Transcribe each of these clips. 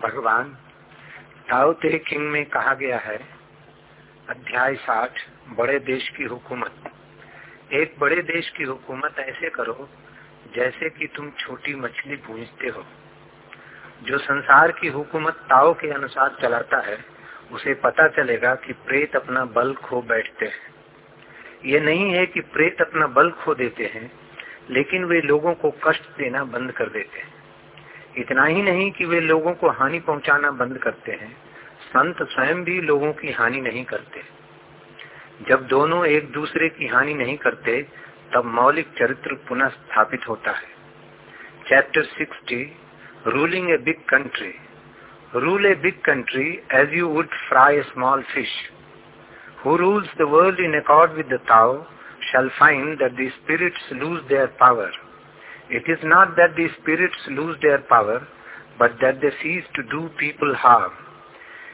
भगवान ताओ ते किंग में कहा गया है, अध्याय साठ, बड़े देश की हुकूमत। एक बड़े देश की हुकूमत ऐसे करो, जैसे कि तुम छोटी मछली पूछते हो। जो संसार की हुकूमत ताओ के अनुसार चलाता है, उसे पता चलेगा कि प्रेत अपना बल खो बैठते हैं। ये नहीं है कि प्रेत अपना बल खो देते हैं, लेकिन वे लोगों को कष्ट देना बंद कर देते हैं। इतना ही नहीं कि वे लोगों को हानि पहुंचाना बंद करते हैं। संत स्वयं भी लोगों की हानि नहीं करते। जब दोनों एक दूसरे की हानि नहीं करते, तब मौलिक चरित्र पुनः स्थापित होता है। Chapter sixty ruling a big country rule a big country as you would fry a small fish who rules the world in accord with the Tao shall find that the spirits lose their power. It is not that the spirits lose their power, but that they cease to do people harm.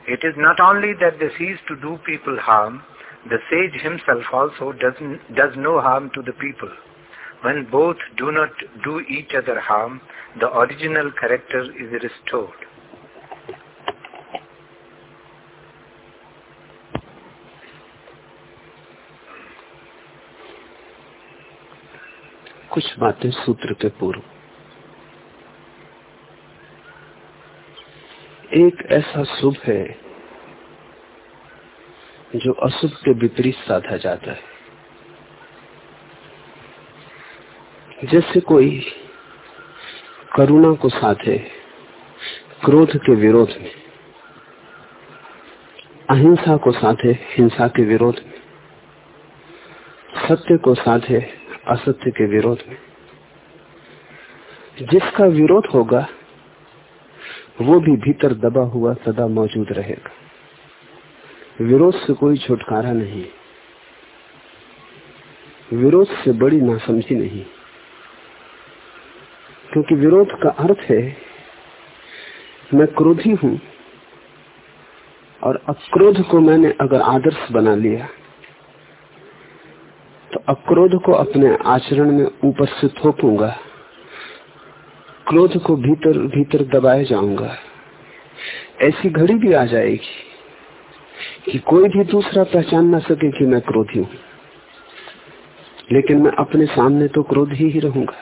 It is not only that they cease to do people harm, the sage himself also does, does no harm to the people. When both do not do each other harm, the original character is restored. बातें सूत्र के पूर्व। एक ऐसा शुभ है जो अशुभ के विपरीत साधा जाता है। जैसे कोई करुणा को साधे, क्रोध के विरोध में, अहिंसा को साधे, हिंसा के विरोध में, सत्य को साधे असत्य के विरोध में। जिसका विरोध होगा, वो भी भीतर दबा हुआ सदा मौजूद रहेगा। विरोध से कोई छुटकारा नहीं। विरोध से बड़ी नासमझी नहीं। क्योंकि विरोध का अर्थ है, मैं क्रोधी हूँ और अक्रोध को मैंने अगर आदर्श बना लिया तो अक्रोध को अपने आचरण में से थोपूँगा क्रोध को भीतर भीतर दबाए जाऊँगा। ऐसी घड़ी भी आ जाएगी कि कोई भी दूसरा पहचान ना सके कि मैं क्रोधी हूँ। लेकिन मैं अपने सामने तो क्रोध ही, ही रहूँगा।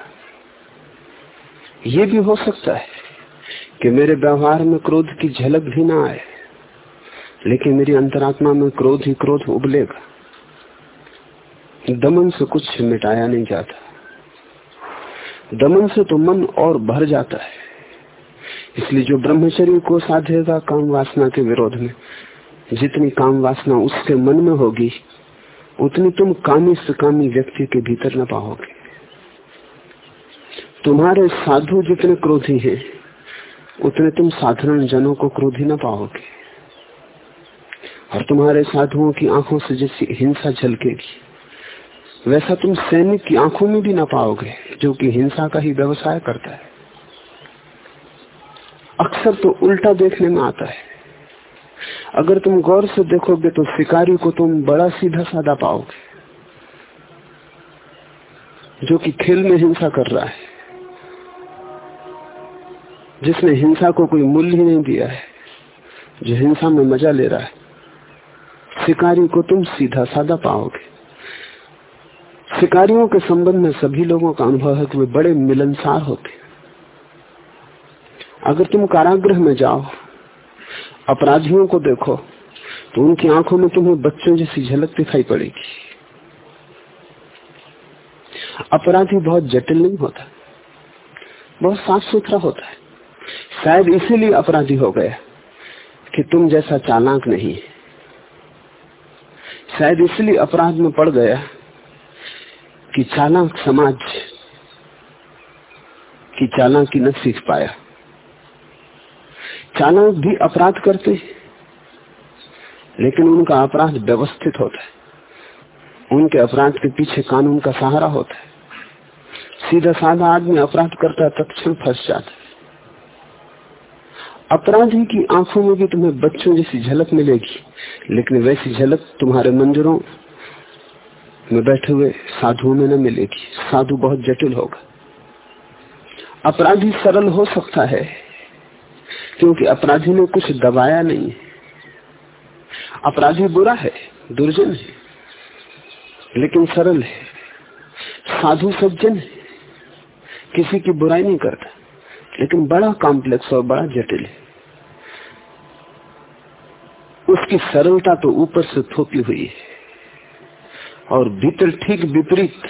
ये भी हो सकता है कि मेरे व्यवहार में क्रोध की झलक भी ना आए लेकिन मेरी अंतरात्मा में क्रोध ही क्रोध उबलेगा। दमन से कुछ मिटाया नहीं जाता। दमन से तो मन और भर जाता है। इसलिए जो ब्रह्मचर्य को साधेगा काम वासना के विरोध में, जितनी काम वासना उसके मन में होगी, उतनी तुम कामी से कामी व्यक्ति के भीतर न पाओगे। तुम्हारे साधु जितने क्रोधी हैं, उतने तुम साधारण जनों को क्रोधी न पाओगे। और तुम्हारे साधुओं की आँखों से जैसी हिंसा झलकेगी। वैसा तुम सैनिक की आँखों में भी ना पाओगे, जो कि हिंसा का ही व्यवसाय करता है। अक्सर तो उल्टा देखने में आता है। अगर तुम गौर से देखोगे तो शिकारी को तुम बड़ा सीधा साधा पाओगे, जो कि खेल में हिंसा कर रहा है। जिसने हिंसा को कोई मूल्य ही नहीं दिया है, जो हिंसा में मज़ा ले रहा है, शिकारी को तुम सीधा साधा पाओगे। शिकारियों के संबंध में सभी लोगों का अनुभव है कि वे बड़े मिलनसार होते अगर तुम कारागृह में जाओ, अपराधियों को देखो तो उनकी आँखों में तुम्हें बच्चों जैसी झलक दिखाई पड़ेगी। अपराधी बहुत जटिल नहीं होता, बहुत साफ़ सुथरा होता है। शायद इसीलिए अपराधी हो गया कि तुम जैसा चालाक नहीं है। शायद इसलिए अपराध में पड़ गया कि चालाक समाज की चालाकी न सीख पाया। चालाक भी अपराध करते हैं, लेकिन उनका अपराध व्यवस्थित होता है। उनके अपराध के पीछे कानून का सहारा होता है। सीधा साधा आदमी अपराध करता है, तत्क्षण फंस जाता है। अपराधी की आँखों में भी तुम्हें बच्चों जैसी झलक मिलेगी, लेकिन वैसी झलक तुम्हारे मंदिरों में बैठे हुए साधुओं में न मिलेगी। साधु बहुत जटिल होगा। अपराधी सरल हो सकता है, क्योंकि अपराधी ने कुछ दबाया नहीं है। अपराधी बुरा है, दुर्जन है, लेकिन सरल है। साधु सज्जन है। किसी की बुराई नहीं करता, लेकिन बड़ा कॉम्प्लेक्स और बड़ा जटिल है। उसकी सरलता तो ऊपर से थोपी हुई है। और भीतर ठीक विपरीत,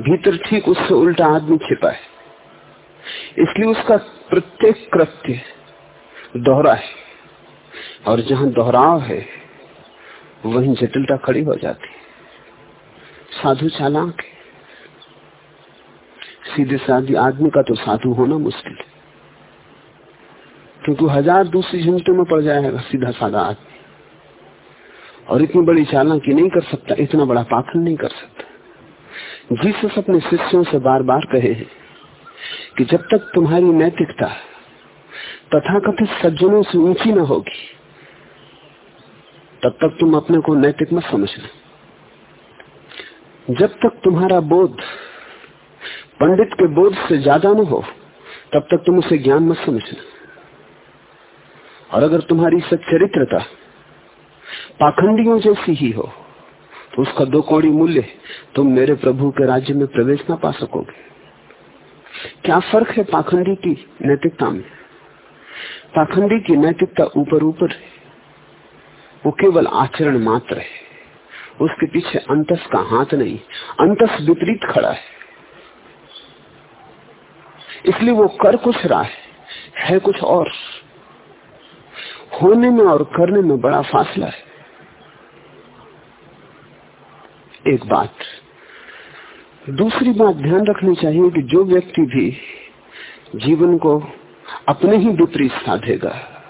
भीतर ठीक उससे उल्टा आदमी छिपा है। इसलिए उसका प्रत्येक कृत्य दोहरा है और जहाँ दोहराव है, वहीं जटिलता खड़ी हो जाती है। साधु चालाक है। सीधे साधे आदमी का तो साधु होना मुश्किल है। क्योंकि हज़ार दूसरी झुंझटों में पड़ जाएगा सीधा साधा आदमी। और इतनी बड़ी चालाकी नहीं कर सकता, इतना बड़ा पाखंड नहीं कर सकता। जीसस अपने शिष्यों से बार बार कहे हैं कि जब तक तुम्हारी नैतिकता तथाकथित सज्जनों से ऊँची न होगी, तब तक तुम अपने को नैतिक मत समझना। जब तक तुम्हारा बोध पंडित के बोध से ज़्यादा न हो, तब तक तुम उसे ज्ञान मत समझना। और अगर तुम्हारी सच्चरित्रता पाखंडियों जैसी ही हो तो उसका दो कौड़ी मूल्य तुम मेरे प्रभु के राज्य में प्रवेश ना पा सकोगे। क्या फ़र्क है पाखंडी की नैतिकता में? पाखंडी की नैतिकता ऊपर ऊपर है, वो केवल आचरण मात्र है, उसके पीछे अंतस का हाथ नहीं, अंतस विपरीत खड़ा है। इसलिए वो कर कुछ रहा है है कुछ और। होने में और करने में बड़ा फासला है। एक बात। दूसरी बात ध्यान रखनी चाहिए कि जो व्यक्ति भी जीवन को अपने ही विपरीत साधेगा,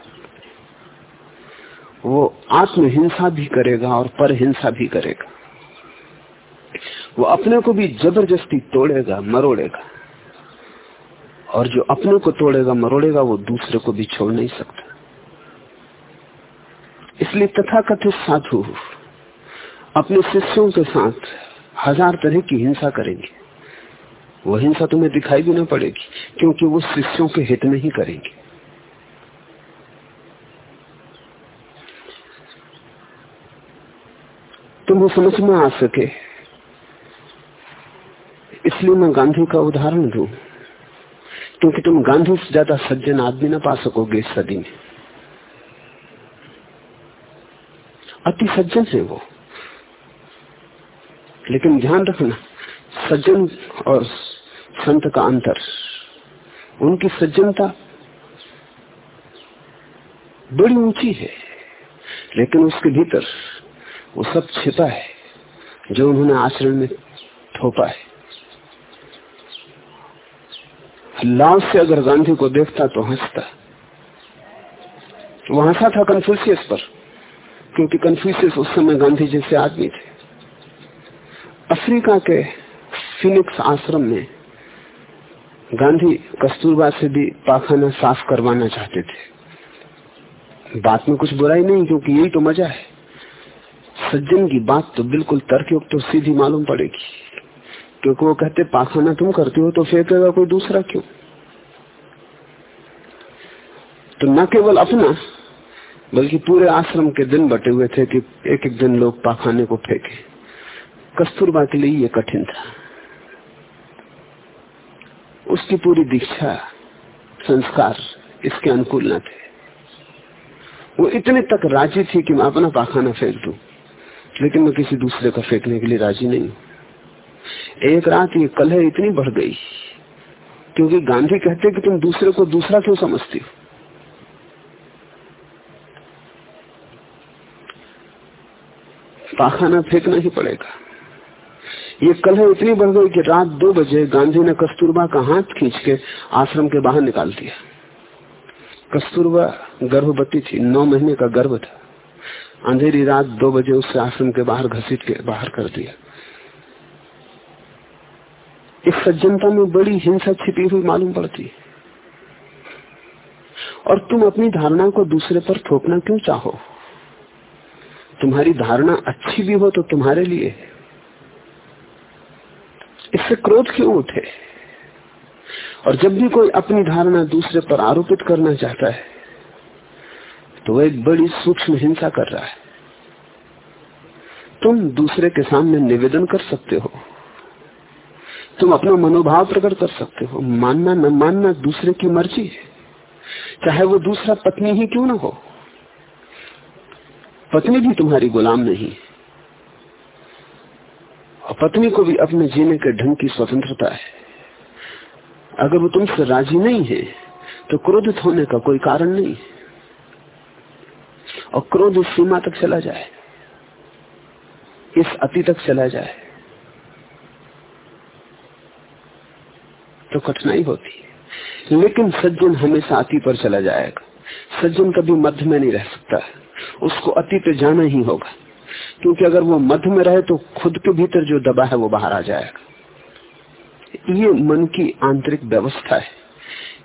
वो आत्महिंसा भी करेगा और पर हिंसा भी करेगा। वो अपने को भी ज़बरदस्ती तोड़ेगा, मरोड़ेगा। और जो अपने को तोड़ेगा, मरोड़ेगा, वो दूसरे को भी छोड़ नहीं सकता। इसलिए तथाकथित साधु अपने शिष्यों के साथ हज़ार तरह की हिंसा करेंगे। वो हिंसा तुम्हें दिखाई भी ना पड़ेगी, क्योंकि वो शिष्यों के हित में ही करेंगे। तुम्हें समझ में आ सके। इसलिए मैं गांधी का उदाहरण दू, क्योंकि तुम गांधी से ज़्यादा सज्जन आदमी ना पा सकोगे इस सदी में। अति सज्जन है वो। लेकिन ध्यान रखना, सज्जन और संत का अंतर। उनकी सज्जनता बड़ी ऊँची है, लेकिन उसके भीतर वो सब छिपा है, जो उन्होंने आचरण में थोपा है। लाव से अगर गांधी को देखता तो हंसता। वो हंसा था कन्फ्यूशियस पर, क्योंकि कन्फ्यूशियस उस समय गांधी जैसे आदमी थे। अफ्रीका के फिनिक्स आश्रम में गांधी कस्तूरबा से भी पाखाना साफ़ करवाना चाहते थे। बात में कुछ बुराई नहीं, क्योंकि यही तो मज़ा है। सज्जन की बात तो बिल्कुल तर्कयुक्त तो सीधी मालूम पड़ेगी। क्योंकि वो कहते, पाखाना तुम करते हो तो फेंकेगा कोई दूसरा क्यों? तो न केवल अपना, बल्कि पूरे आश्रम के दिन बटे हुए थे कि एक एक दिन लोग पाखाने को फेंके। कस्तूरबा के लिए ये कठिन था। उसकी पूरी दीक्षा, संस्कार इसके अनुकूल न थे। वो इतने तक राज़ी थी कि मैं अपना पाखाना फेंक दू, लेकिन मैं किसी दूसरे का फेंकने के लिए राज़ी नहीं एक रात ये कलह इतनी बढ़ गई, क्योंकि गांधी कहते कि तुम दूसरे को दूसरा क्यों समझती हो? पाखाना फेंकना ही पड़ेगा। ये कलह इतनी बढ़ गई कि रात दो बजे गांधी ने कस्तूरबा का हाथ खींच के आश्रम के बाहर निकाल दिया। कस्तूरबा गर्भवती थी, नौ महीने का गर्भ था। अंधेरी रात दो बजे उससे आश्रम के बाहर घसीट के बाहर कर दिया। इस सज्जनता में बड़ी हिंसा छिपी हुई मालूम पड़ती। है और तुम अपनी धारणा को दूसरे पर थोपना क्यों चाहो? तुम्हारी धारणा अच्छी भी हो तो तुम्हारे लिए इससे क्रोध क्यों उठे और जब भी कोई अपनी धारणा दूसरे पर आरोपित करना चाहता है तो वह एक बड़ी सूक्ष्म हिंसा कर रहा है। तुम दूसरे के सामने निवेदन कर सकते हो। तुम अपना मनोभाव प्रकट कर सकते हो। मानना न मानना दूसरे की मर्ज़ी है। चाहे वो दूसरा पत्नी ही क्यों ना हो। पत्नी भी तुम्हारी गुलाम नहीं और पत्नी को भी अपने जीने के ढंग की स्वतंत्रता है। अगर वो तुमसे राज़ी नहीं है तो क्रोधित होने का कोई कारण नहीं और क्रोध इस सीमा तक चला जाए। इस अति तक चला जाए। तो कठिनाई होती है। लेकिन सज्जन हमेशा अति पर चला जाएगा। सज्जन कभी मध्य में नहीं रह सकता। उसको अति पे जाना ही होगा। क्योंकि अगर वो मध्य में रहे तो खुद के भीतर जो दबा है वो बाहर आ जाएगा। ये मन की आंतरिक व्यवस्था है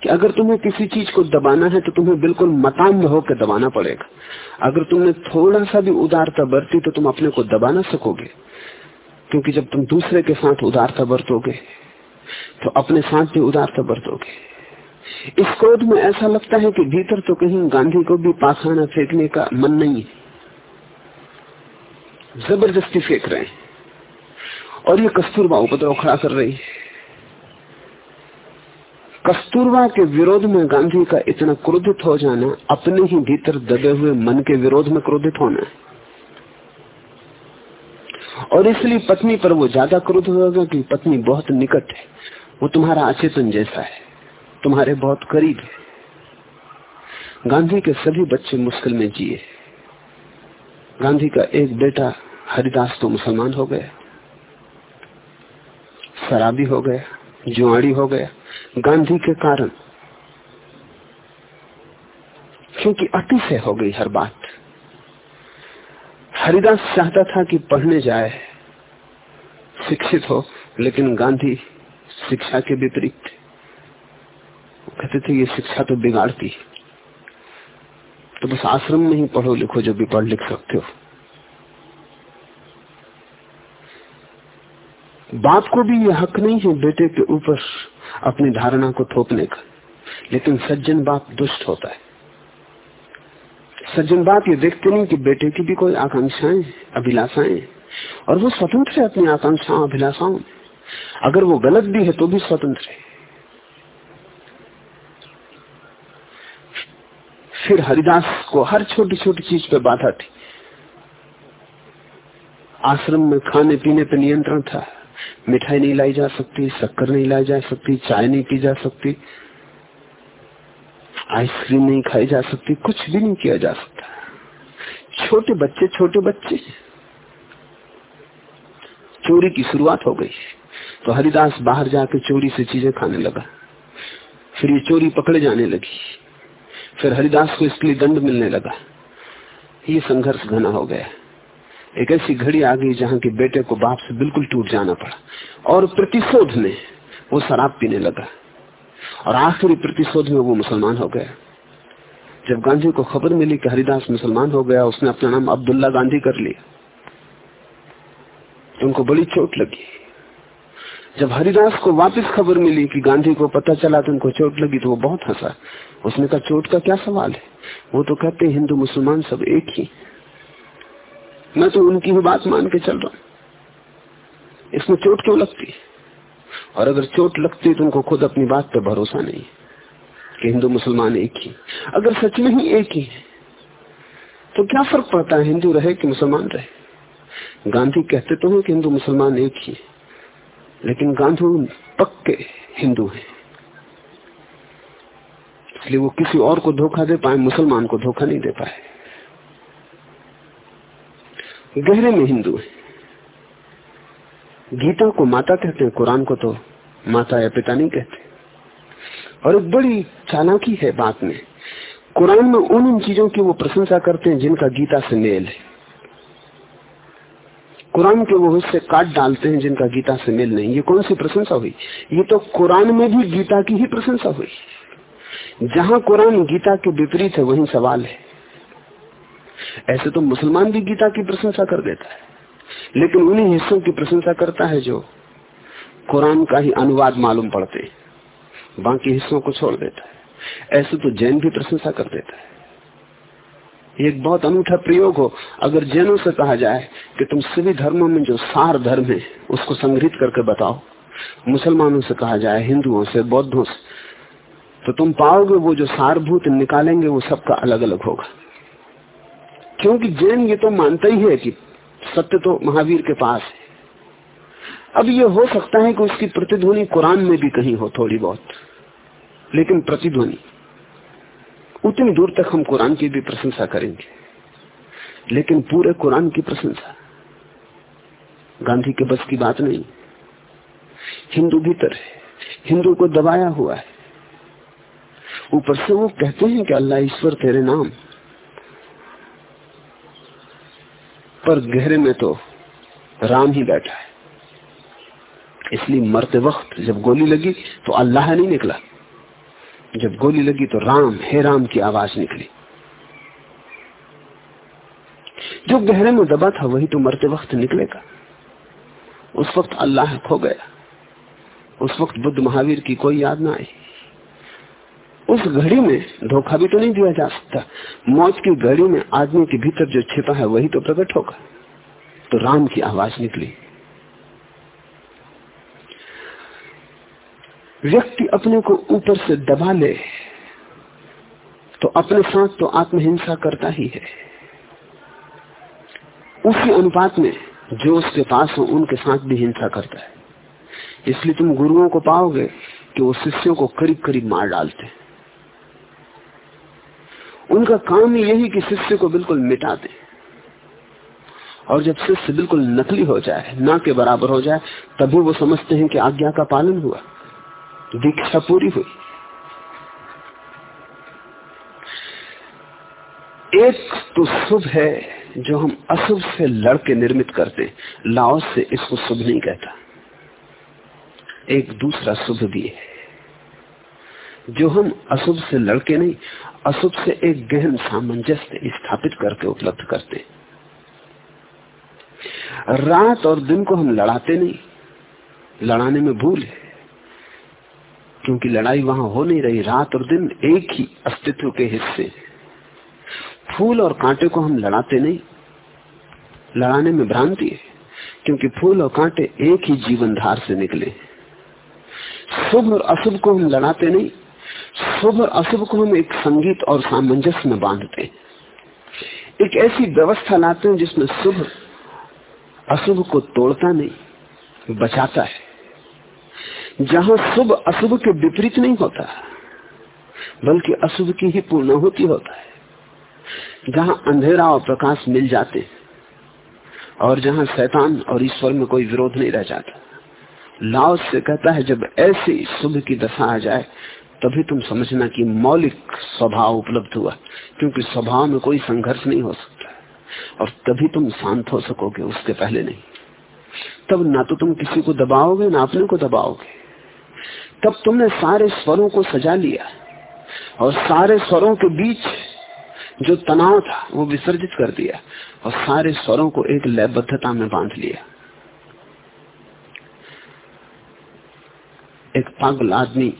कि अगर तुम्हें किसी चीज़ को दबाना है तो तुम्हें बिल्कुल मतान्ध होकर दबाना पड़ेगा। अगर तुमने थोड़ा सा भी उदारता बरती तो तुम अपने को दबा ना सकोगे। क्योंकि जब तुम दूसरे के साथ उदारता बरतोगे तो अपने साथ भी उदारता बरतोगे। इस क्रोध में ऐसा लगता है कि भीतर तो कहीं गांधी को भी पाखाना फेंकने का मन नहीं है। ज़बरदस्ती फेंक रहे हैं। और ये कस्तूरबा उपद्रव खड़ा कर रही है। कस्तूरबा के विरोध में गांधी का इतना क्रोधित हो जाना, अपने ही भीतर दबे हुए मन के विरोध में क्रोधित होना। है और इसलिए पत्नी पर वो ज़्यादा क्रोध होगा कि पत्नी बहुत निकट है। वो तुम्हारा अचेतन जैसा है। तुम्हारे बहुत करीब है। गांधी के सभी बच्चे मुश्किल में जिए। गांधी का एक बेटा हरिदास तो मुसलमान हो गया, शराबी हो गया, जुआड़ी हो गया। गांधी के कारण क्योंकि अति से हो गई हर बात। हरिदास चाहता था कि पढ़ने जाए, शिक्षित हो, लेकिन गांधी शिक्षा के विपरीत। कहते थे, ये शिक्षा तो बिगाड़ती तो बस आश्रम में ही पढ़ो लिखो जो भी पढ़ लिख सकते हो। बाप को भी यह हक नहीं है बेटे के ऊपर अपनी धारणा को थोपने का। लेकिन सज्जन बाप दुष्ट होता है। सज्जन बाप ये देखते नहीं कि बेटे की भी कोई आकांक्षाएँ, अभिलाषाएँ और वो स्वतंत्र है अपनी आकांक्षाओं, अभिलाषाओं में। अगर वो गलत भी है तो भी स्वतंत्र है। फिर हरिदास को हर छोटी छोटी चीज़ पे बाधा थी। आश्रम में खाने पीने पे नियंत्रण था। मिठाई नहीं लाई जा सकती, शक्कर नहीं लाई जा सकती, चाय नहीं पी जा सकती, आइसक्रीम नहीं खाई जा सकती, कुछ भी नहीं किया जा सकता। छोटे बच्चे छोटे बच्चे। चोरी की शुरुआत हो गई। तो हरिदास बाहर जाके चोरी से चीज़ें खाने लगा। फिर ये चोरी पकड़े जाने लगी। फिर हरिदास को इसके लिए दंड मिलने लगा। ये संघर्ष घना हो गया। एक ऐसी घड़ी आ गई जहाँ के बेटे को बाप से बिल्कुल टूट जाना पड़ा और प्रतिशोध में वो शराब पीने लगा। और आखिरी प्रतिशोध में वो मुसलमान हो गया। जब गांधी को खबर मिली कि हरिदास मुसलमान हो गया, उसने अपना नाम अब्दुल्ला गांधी कर लिया। उनको बड़ी चोट लगी। जब हरिदास को वापस खबर मिली कि गांधी को पता चला तो उनको चोट लगी तो वो बहुत हंसा। उसने कहा, चोट का क्या सवाल है? वो तो कहते हिंदू, मुसलमान सब एक ही। मैं तो उनकी ही बात मान के चल रहा हूँ। इसमें चोट क्यों लगती और अगर चोट लगती तो उनको खुद अपनी बात पर भरोसा नहीं कि हिंदू, मुसलमान एक ही। अगर सच में ही एक ही है तो क्या फ़र्क पड़ता है? हिंदू रहे कि मुसलमान रहे? गांधी कहते तो हैं कि हिंदू, मुसलमान एक ही। लेकिन गांधी पक्के हिंदू हैं। इसलिए वो किसी और को धोखा दे पाए, मुसलमान को धोखा नहीं दे पाए। गहरे में हिंदू है। गीता को माता कहते हैं, कुरान को तो माता या पिता नहीं कहते। और एक बड़ी चालाकी है बात में। कुरान में उन उन चीज़ों की वो प्रशंसा करते हैं जिनका गीता से मेल है। कुरान के वो हिस्से काट डालते हैं जिनका गीता से मेल नहीं। ये कौन सी प्रशंसा हुई? ये तो कुरान में भी गीता की ही प्रशंसा हुई। जहाँ कुरान गीता के विपरीत है, वही सवाल है। ऐसे तो मुसलमान भी गीता की प्रशंसा कर देता है। लेकिन उन्हीं हिस्सों की प्रशंसा करता है जो कुरान का ही अनुवाद मालूम पड़ते बाकी हिस्सों को छोड़ देता है। ऐसे तो जैन भी प्रशंसा कर देता है। एक बहुत अनूठा प्रयोग हो, अगर जैनों से कहा जाए कि तुम सभी धर्मों में जो सार धर्म है, उसको संग्रहित करके बताओ। मुसलमानों से कहा जाए, हिंदुओं से, बौद्धों से तो तुम पाओगे वो जो सारभूत निकालेंगे, वो सबका अलग अलग होगा। क्योंकि जैन ये तो मानता ही है कि सत्य तो महावीर के पास है। अब ये हो सकता है कि उसकी प्रतिध्वनि कुरान में भी कहीं हो थोड़ी बहुत, लेकिन प्रतिध्वनि उतनी दूर तक हम कुरान की भी प्रशंसा करेंगे। लेकिन पूरे कुरान की प्रशंसा। गांधी के बस की बात नहीं। हिंदू भीतर है। हिंदू को दबाया हुआ है। ऊपर से वो कहते हैं कि अल्लाह ईश्वर तेरे नाम। पर गहरे में तो राम ही बैठा है। इसलिए मरते वक्त जब गोली लगी तो अल्लाह नहीं निकला। जब गोली लगी तो राम, हे राम की आवाज़ निकली। जो गहरे में दबा था, वही तो मरते वक्त निकलेगा। उस वक्त अल्लाह खो गया। उस वक्त बुद्ध महावीर की कोई याद ना आई। उस घड़ी में धोखा भी तो नहीं दिया जा सकता। मौज की घड़ी में आदमी के भीतर जो छिपा है, वही तो प्रकट होगा। तो राम की आवाज़ निकली। व्यक्ति अपने को ऊपर से दबा ले तो अपने साथ तो आत्महिंसा करता ही है। उसी अनुपात में जो उसके पास हो, उनके साथ भी हिंसा करता है। इसलिए तुम गुरुओं को पाओगे कि वो शिष्यों को करीब करीब मार डालते हैं। उनका काम यही कि शिष्य को बिल्कुल मिटा दे। और जब शिष्य बिल्कुल नकली हो जाए, ना के बराबर हो जाए, तभी वो समझते हैं कि आज्ञा का पालन हुआ। दीक्षा पूरी हुई। एक तो शुभ है जो हम अशुभ से लड़के निर्मित करते लाओस से इसको शुभ नहीं कहता। एक दूसरा शुभ भी है। जो हम अशुभ से लड़के नहीं, अशुभ से एक गहन सामंजस्य स्थापित करके उपलब्ध करते रात और दिन को हम लड़ाते नहीं। लड़ाने में भूल है। क्योंकि लड़ाई वहाँ हो नहीं रही, रात और दिन एक ही अस्तित्व के हिस्से। फूल और कांटे को हम लड़ाते नहीं। लड़ाने में भ्रांति है, क्योंकि फूल और कांटे एक ही जीवन धार से निकले। शुभ और अशुभ को हम लड़ाते नहीं। शुभ और अशुभ को हम एक संगीत और सामंजस्य में बांधते। एक ऐसी व्यवस्था लाते हैं जिसमें शुभ, अशुभ को तोड़ता नहीं, बचाता है। जहाँ शुभ, अशुभ के विपरीत नहीं होता, बल्कि अशुभ की ही पूर्ण होती होता है। जहाँ अंधेरा और प्रकाश मिल जाते और जहाँ शैतान और ईश्वर में कोई विरोध नहीं रह जाता लाओ से कहता है, जब ऐसी शुभ की दशा आ जाए, तभी तुम समझना कि मौलिक स्वभाव उपलब्ध हुआ, क्योंकि स्वभाव में कोई संघर्ष नहीं हो सकता। और तभी तुम शांत हो सकोगे, उसके पहले नहीं। तब ना तो तुम किसी को दबाओगे, ना अपने को दबाओगे। तब तुमने सारे स्वरों को सजा लिया और सारे स्वरों के बीच जो तनाव था, वो विसर्जित कर दिया और सारे स्वरों को एक लयबद्धता में बाँध लिया। एक पागल आदमी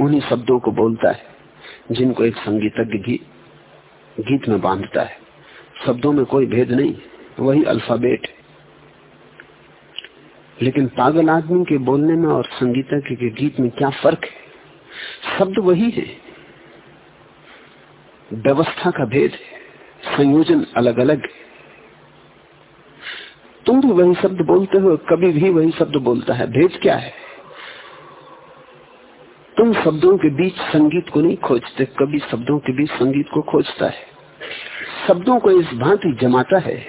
उन्हीं शब्दों को बोलता है, जिनको एक संगीतज्ञ भी गीत में बांधता है। शब्दों में कोई भेद नहीं, वही अल्फ़ाबेट। है लेकिन पागल आदमी के बोलने में और संगीतज्ञ के गीत में क्या फ़र्क है? शब्द वही है। व्यवस्था का भेद है। संयोजन अलग अलग है। तुम भी वही शब्द बोलते हो, कभी भी वही शब्द बोलता है। भेद क्या है? तुम शब्दों के बीच संगीत को नहीं खोजते, कभी शब्दों के बीच संगीत को खोजता है। शब्दों को इस भांति जमाता है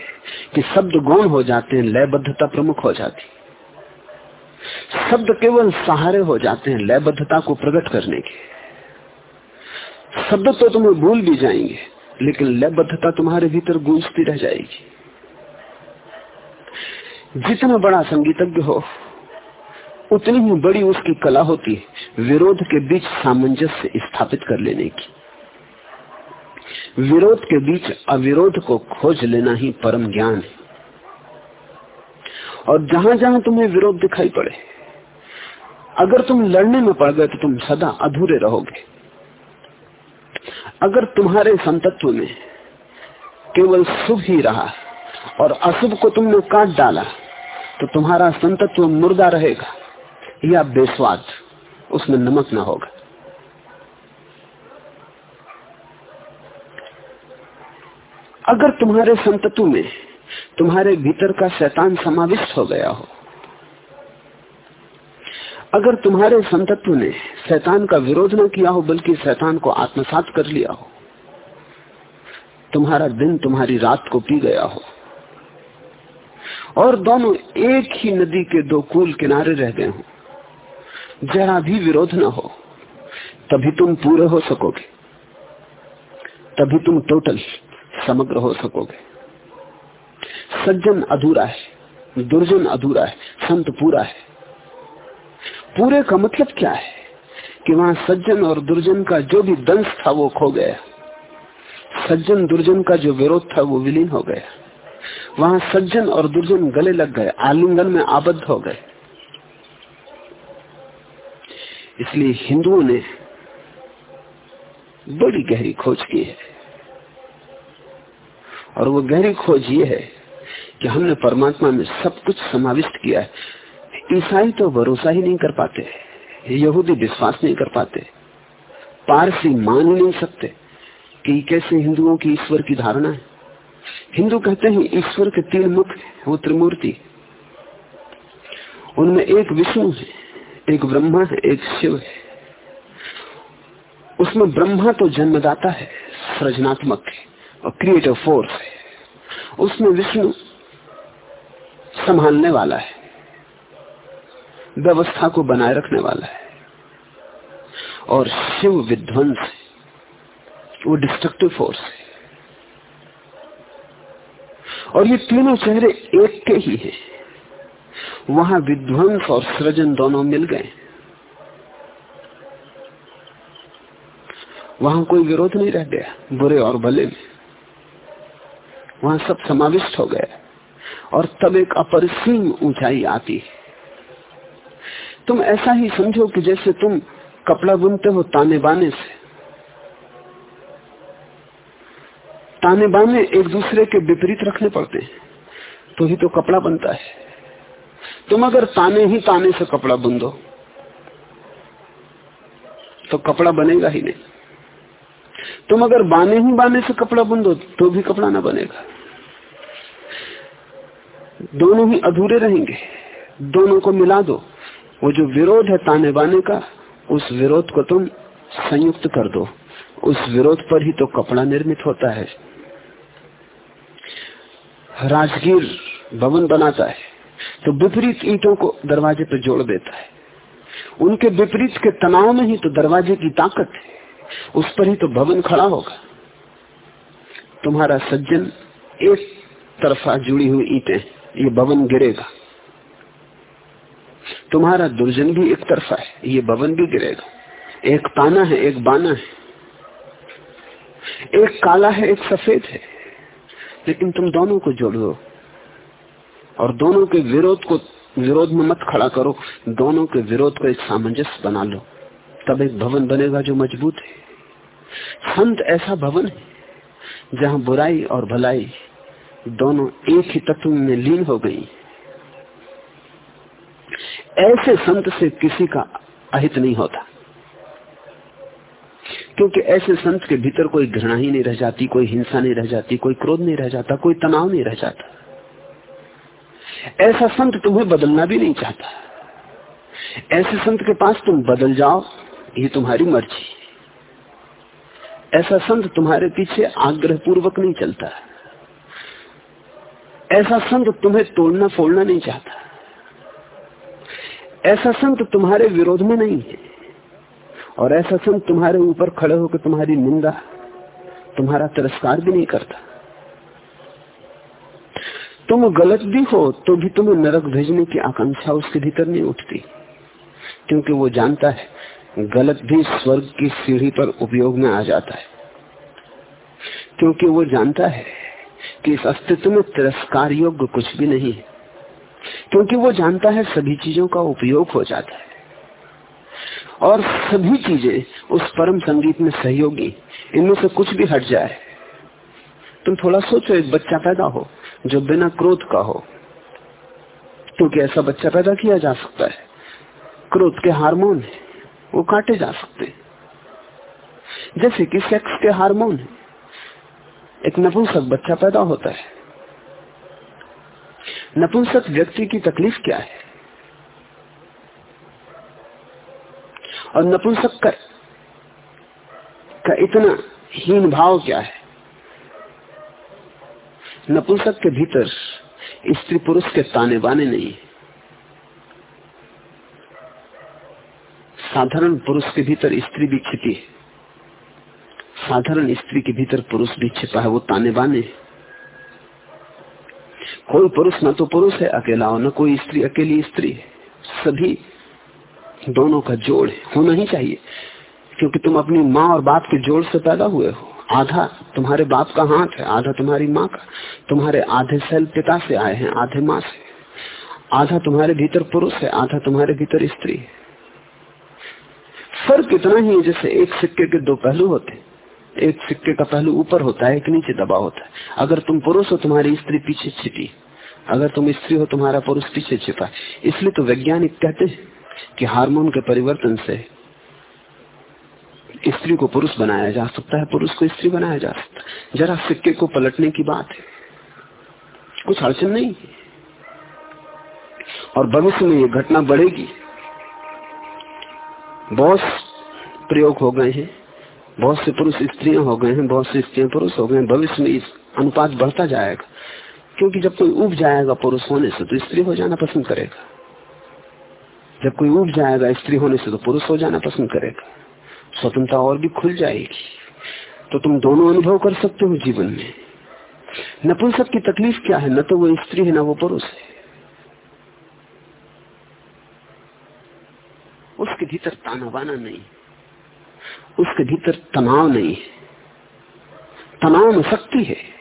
कि शब्द गौण हो जाते हैं, लयबद्धता प्रमुख हो जाती शब्द केवल सहारे हो जाते हैं लयबद्धता को प्रकट करने के। शब्द तो तुम्हें भूल भी जाएँगे, लेकिन लयबद्धता तुम्हारे भीतर गूंजती रह जाएगी। जितना बड़ा संगीतज्ञ हो, उतनी ही बड़ी उसकी कला होती है विरोध के बीच सामंजस्य स्थापित कर लेने की। विरोध के बीच अविरोध को खोज लेना ही परम ज्ञान है। और जहाँ जहाँ तुम्हें विरोध दिखाई पड़े अगर तुम लड़ने में पड़ गए तो तुम सदा अधूरे रहोगे। अगर तुम्हारे संतत्व में केवल शुभ ही रहा और अशुभ को तुमने काट डाला तो तुम्हारा संतत्व मुर्दा रहेगा या बेस्वाद, उसमें नमक ना होगा। अगर तुम्हारे संतत्व में तुम्हारे भीतर का शैतान समाविष्ट हो गया हो अगर तुम्हारे संतत्व ने शैतान का विरोध न किया हो, बल्कि शैतान को आत्मसात कर लिया हो, तुम्हारा दिन तुम्हारी रात को पी गया हो। और दोनों एक ही नदी के दो कूल किनारे रह गए हो। जरा भी विरोध न हो, तभी तुम पूरे हो सकोगे। तभी तुम टोटल समग्र हो सकोगे। सज्जन अधूरा है, दुर्जन अधूरा है, संत पूरा है। पूरे का मतलब क्या है कि वहाँ सज्जन और दुर्जन का जो भी दंश था वो खो गया। सज्जन दुर्जन का जो विरोध था वो विलीन हो गया। वहाँ सज्जन और दुर्जन गले लग गए, आलिंगन में आबद्ध हो गए। इसलिए हिंदुओं ने बड़ी गहरी खोज की है। और वो गहरी खोज ये है कि हमने परमात्मा में सब कुछ समाविष्ट किया है। ईसाई तो भरोसा ही नहीं कर पाते, यहूदी विश्वास नहीं कर पाते, पारसी मान ही नहीं सकते कि कैसे हिंदुओं की ईश्वर की धारणा है। हिंदू कहते हैं ईश्वर के तीन मुख वो त्रिमूर्ति। उनमें एक विष्णु है, एक ब्रह्मा है, एक शिव है। उसमें ब्रह्मा तो जन्मदाता है, सृजनात्मक है, और क्रिएटिव फोर्स है। उसमें विष्णु संभालने वाला है। व्यवस्था को बनाए रखने वाला है। और शिव विध्वंस है। वो डिस्ट्रक्टिव फोर्स है। और ये तीनों चेहरे एक के ही हैं। वहाँ विध्वंस और सृजन दोनों मिल गए वहाँ कोई विरोध नहीं रह गया, बुरे और भले में। वहाँ सब समाविष्ट हो गया और तब एक अपरिसीम ऊंचाई आती है। तुम ऐसा ही समझो कि जैसे तुम कपड़ा बुनते हो ताने बाने से। ताने बाने एक दूसरे के विपरीत रखने पड़ते हैं। तो ही तो कपड़ा बनता है। तुम अगर ताने ही ताने से कपड़ा बुन दो तो कपड़ा बनेगा ही नहीं। तुम अगर बाने ही बाने से कपड़ा बुन दो तो भी कपड़ा ना बनेगा। दोनों ही अधूरे रहेंगे। दोनों को मिला दो। वो जो विरोध है ताने बाने का, उस विरोध को तुम संयुक्त कर दो। उस विरोध पर ही तो कपड़ा निर्मित होता है। राजगीर भवन बनाता है तो विपरीत ईंटों को दरवाजे पर जोड़ देता है। उनके विपरीत के तनाव में ही तो दरवाजे की ताकत है। उस पर ही तो भवन खड़ा होगा। तुम्हारा सज्जन एक तरफा जुड़ी हुई ईटें, ये भवन गिरेगा। तुम्हारा दुर्जन भी एक तरफा है, ये भवन भी गिरेगा। एक ताना है, एक बाना है। एक काला है, एक सफ़ेद है। लेकिन तुम दोनों को जोड़ो और दोनों के विरोध को, विरोध में मत खड़ा करो। दोनों के विरोध को एक सामंजस्य बना लो। तब एक भवन बनेगा जो मज़बूत है। संत ऐसा भवन है, जहाँ बुराई और भलाई दोनों एक ही तत्व में लीन हो गई। ऐसे संत से किसी का अहित नहीं होता। क्योंकि ऐसे संत के भीतर कोई घृणा ही नहीं रह जाती, कोई हिंसा नहीं रह जाती, कोई क्रोध नहीं रह जाता, कोई तनाव नहीं रह जाता। ऐसा संत तुम्हें बदलना भी नहीं चाहता। ऐसे संत के पास तुम बदल जाओ, ये तुम्हारी मर्ज़ी। ऐसा संत तुम्हारे पीछे आग्रह पूर्वक नहीं चलता। ऐसा संत तुम्हें तोड़ना फोड़ना नहीं चाहता। ऐसा संत तुम्हारे विरोध में नहीं है। और ऐसा संत तुम्हारे ऊपर खड़े होकर तुम्हारी निंदा, तुम्हारा तिरस्कार भी नहीं करता। तुम गलत भी हो तो भी तुम्हें नरक भेजने की आकांक्षा उसके भीतर नहीं उठती। क्योंकि वो जानता है, गलत भी स्वर्ग की सीढ़ी पर उपयोग में आ जाता है। क्योंकि वो जानता है कि इस अस्तित्व में तिरस्कार योग्य कुछ भी नहीं है। क्योंकि वो जानता है सभी चीज़ों का उपयोग हो जाता है। और सभी चीज़ें उस परम संगीत में सहयोगी, इनमें से कुछ भी हट जाए। तुम थोड़ा सोचो, एक बच्चा पैदा हो जो बिना क्रोध का हो। क्योंकि ऐसा बच्चा पैदा किया जा सकता है। क्रोध के हार्मोन है, वो काटे जा सकते हैं। जैसे कि सेक्स के हार्मोन है। एक नपुंसक बच्चा पैदा होता है। नपुंसक व्यक्ति की तकलीफ़ क्या है? और नपुंसक का, का इतना हीन भाव क्या है? नपुंसक के भीतर स्त्री पुरुष के ताने बाने नहीं साधारण पुरुष के भीतर स्त्री भी छिपी है। साधारण स्त्री के भीतर पुरुष भी छिपा है वो ताने बाने कोई पुरुष न तो पुरुष है, अकेला हो न कोई स्त्री, अकेली स्त्री है। सभी दोनों का जोड़ है, होना ही चाहिए। क्योंकि तुम अपनी माँ और बाप के जोड़ से पैदा हुए हो। आधा तुम्हारे बाप का हाथ है, आधा तुम्हारी माँ का। तुम्हारे आधे सेल पिता से आए हैं, आधे माँ से। आधा तुम्हारे भीतर पुरुष है, आधा तुम्हारे भीतर स्त्री है। फ़र्क इतना ही है, जैसे एक सिक्के के दो पहलू होते एक सिक्के का पहलू ऊपर होता है, एक नीचे दबा होता है। अगर तुम पुरुष हो, तुम्हारी स्त्री पीछे छिपी अगर तुम स्त्री हो, तुम्हारा पुरुष पीछे छिपा। इसलिए तो वैज्ञानिक कहते हैं कि हार्मोन के परिवर्तन से स्त्री को पुरुष बनाया जा सकता है, पुरुष को स्त्री बनाया जा सकता है। जरा सिक्के को पलटने की बात है। कुछ अड़चन नहीं और भविष्य में ये घटना बढ़ेगी। बहुत प्रयोग हो गए हैं। बहुत से पुरुष स्त्रियाँ हो गए हैं, बहुत से स्त्रियाँ पुरुष हो गए हैं। भविष्य में इस अनुपात बढ़ता जाएगा। क्योंकि जब कोई उब जाएगा पुरुष होने से तो स्त्री हो जाना पसंद करेगा। जब कोई उठ जाएगा स्त्री होने से तो पुरुष हो जाना पसंद करेगा। स्वतंत्रता और भी खुल जाएगी। तो तुम दोनों अनुभव कर सकते हो जीवन में। नपुंसक की तकलीफ़ क्या है? न तो वो स्त्री है, न वो पुरुष है। उसके भीतर ताना बाना नहीं। उसके भीतर तनाव नहीं है। तनाव में शक्ति है।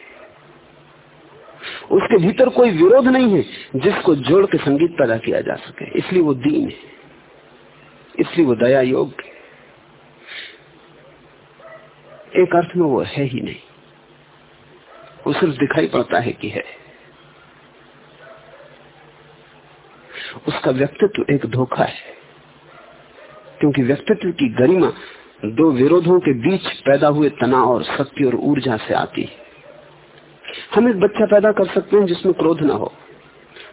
उसके भीतर कोई विरोध नहीं है जिसको जोड़ के संगीत पैदा किया जा सके। इसलिए वो दीन है। इसलिए वो दया योग्य एक अर्थ में वो है ही नहीं। वो सिर्फ़ दिखाई पड़ता है कि है। उसका व्यक्तित्व एक धोखा है। क्योंकि व्यक्तित्व की गरिमा दो विरोधों के बीच पैदा हुए तनाव और शक्ति और ऊर्जा से आती है। हम एक बच्चा पैदा कर सकते हैं जिसमें क्रोध ना हो।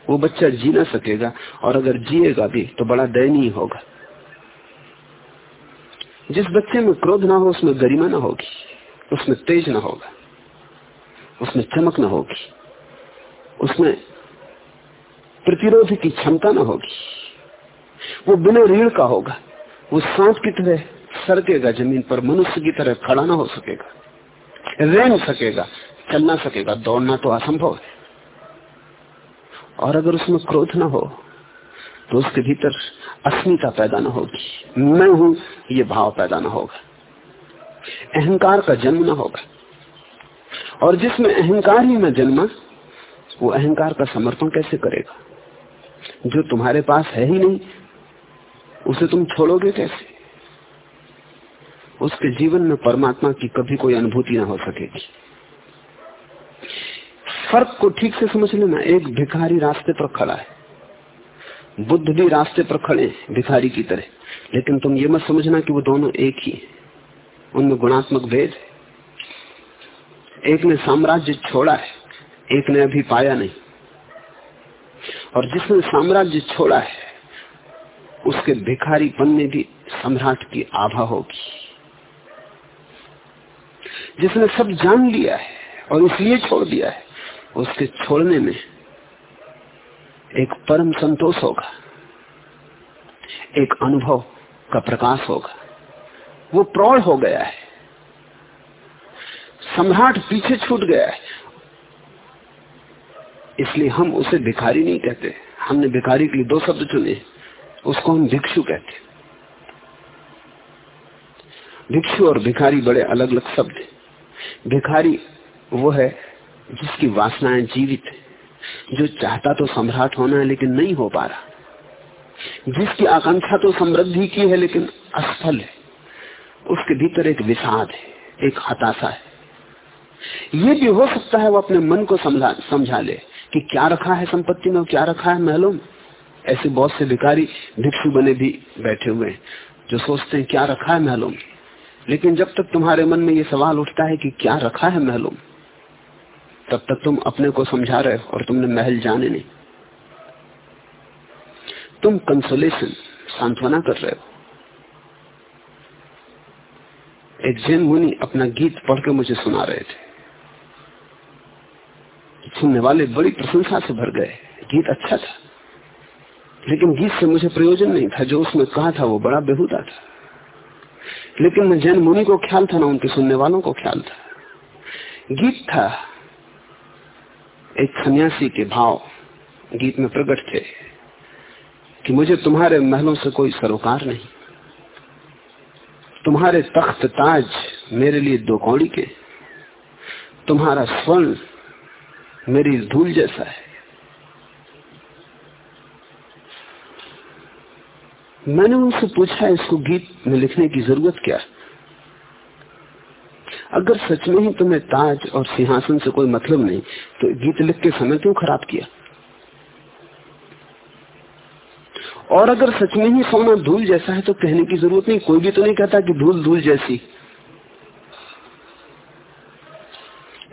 वो बच्चा जी ना सकेगा और अगर जिएगा भी तो बड़ा दयनीय होगा। जिस बच्चे में क्रोध ना हो, उसमें गरिमा ना होगी, उसमें तेज ना होगा, उसमें चमक ना होगी, उसमें प्रतिरोध की क्षमता ना होगी। वो बिना रीढ़ का होगा, वो सांप की तरह सरकेगा ज़मीन पर, मनुष्य की तरह खड़ा ना हो सकेगा रह सकेगा चल ना सकेगा, दौड़ना तो असंभव है। और अगर उसमें क्रोध ना हो तो उसके भीतर अस्मिता पैदा ना होगी। मैं हूँ, ये भाव पैदा ना होगा। अहंकार का जन्म ना होगा। और जिसमें अहंकार ही न जन्मा, वो अहंकार का समर्पण कैसे करेगा? जो तुम्हारे पास है ही नहीं, उसे तुम छोड़ोगे कैसे? उसके जीवन में परमात्मा की कभी कोई अनुभूति ना हो सकेगी। फ़र्क को ठीक से समझ लेना, एक भिखारी रास्ते पर खड़ा है। बुद्ध भी रास्ते पर खड़े भिखारी की तरह। लेकिन तुम ये मत समझना कि वो दोनों एक ही उनमें गुणात्मक भेद है। एक ने साम्राज्य छोड़ा है, एक ने अभी पाया नहीं। और जिसने साम्राज्य छोड़ा है, उसके भिखारीपन में भी सम्राट की आभा होगी। जिसने सब जान लिया है और इसलिए छोड़ दिया है उसके छोड़ने में एक परम संतोष होगा, एक अनुभव का प्रकाश होगा। वो प्रौढ़ हो गया है, सम्राट पीछे छूट गया है। इसलिए हम उसे भिखारी नहीं कहते। हमने भिखारी के लिए दो शब्द चुने उसको हम भिक्षु कहते भिक्षु और भिखारी बड़े अलग अलग शब्द हैं। भिखारी वो है जिसकी वासनाएँ जीवित है, जो चाहता तो सम्राट होना है, लेकिन नहीं हो पा रहा। जिसकी आकांक्षा तो समृद्धि की है, लेकिन असफल है। उसके भीतर एक विषाद है, एक हताशा है। ये भी हो सकता है वो अपने मन को समझा समझा ले कि क्या रखा है संपत्ति में क्या रखा है महलों में। ऐसे बहुत से भिकारी भिक्षु बने भी बैठे हुए हैं, जो सोचते हैं, क्या रखा है महलों में? लेकिन जब तक तुम्हारे मन में ये सवाल उठता है कि क्या रखा है महलों में तब तक तुम अपने को समझा रहे हो और तुमने महल जाने नहीं। तुम कंसोलेशन सांत्वना कर रहे हो। एक जैन मुनि अपना गीत पढ़ के मुझे सुना रहे थे। सुनने वाले बड़ी प्रशंसा से भर गए। गीत अच्छा था। लेकिन गीत से मुझे प्रयोजन नहीं था। जो उसमें कहा था वो बड़ा बेहुदा था। लेकिन जैन मुनि को ख्याल था ना, उनके सुनने वालों को ख्याल था। गीत था। एक सन्यासी के भाव गीत में प्रकट थे कि मुझे तुम्हारे महलों से कोई सरोकार नहीं। तुम्हारे तख्त ताज मेरे लिए दो कौड़ी के। तुम्हारा स्वर्ण मेरी धूल जैसा है। मैंने उनसे पूछा, इसको गीत में लिखने की ज़रूरत क्या अगर सच में ही तुम्हें ताज और सिंहासन से कोई मतलब नहीं तो गीत लिख के समय क्यों खराब किया? और अगर सच में ही सोना धूल जैसा है तो कहने की ज़रूरत नहीं। कोई भी तो नहीं कहता कि धूल धूल जैसी।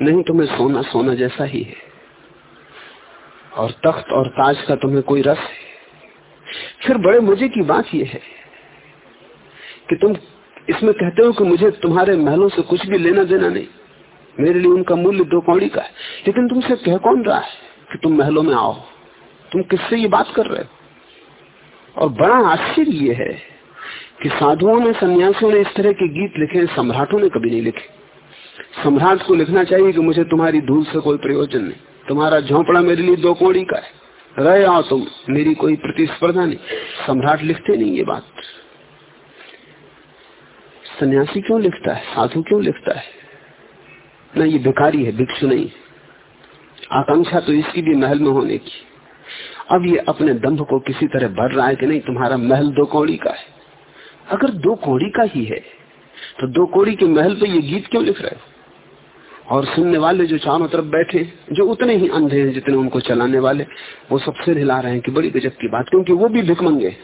नहीं, तुम्हें सोना सोना जैसा ही है। और तख्त और ताज का तुम्हें कोई रस है। फिर बड़े मज़े की बात यह है कि तुम इसमें कहते हो कि मुझे तुम्हारे महलों से कुछ भी लेना देना नहीं। मेरे लिए उनका मूल्य दो कौड़ी का है। लेकिन तुमसे कह कौन रहा है कि तुम महलों में आओ? तुम किससे ये बात कर रहे हो? और बड़ा आश्चर्य ये है कि साधुओं ने सन्यासियों ने इस तरह के गीत लिखे सम्राटों ने कभी नहीं लिखे। सम्राट को लिखना चाहिए कि मुझे तुम्हारी धूल से कोई प्रयोजन नहीं। तुम्हारा झोंपड़ा मेरे लिए दो कौड़ी का है। रहे आओ तुम, मेरी कोई प्रतिस्पर्धा नहीं। सम्राट लिखते नहीं ये बात। सन्यासी क्यों लिखता है? साधु क्यों लिखता है? ना ये भिकारी है, भिक्षु नहीं। आकांक्षा तो इसकी भी महल में होने की। अब ये अपने दम्भ को किसी तरह भर रहा है कि नहीं, तुम्हारा महल दो कौड़ी का है। अगर दो कौड़ी का ही है तो दो कौड़ी के महल पे ये गीत क्यों लिख रहे हो? और सुनने वाले जो चारों तरफ़ बैठे जो उतने ही अंधे हैं जितने उनको चलाने वाले, वो सब सिर हिला रहे हैं कि बड़ी गजब की बात, क्योंकि वो भी भिकमंगे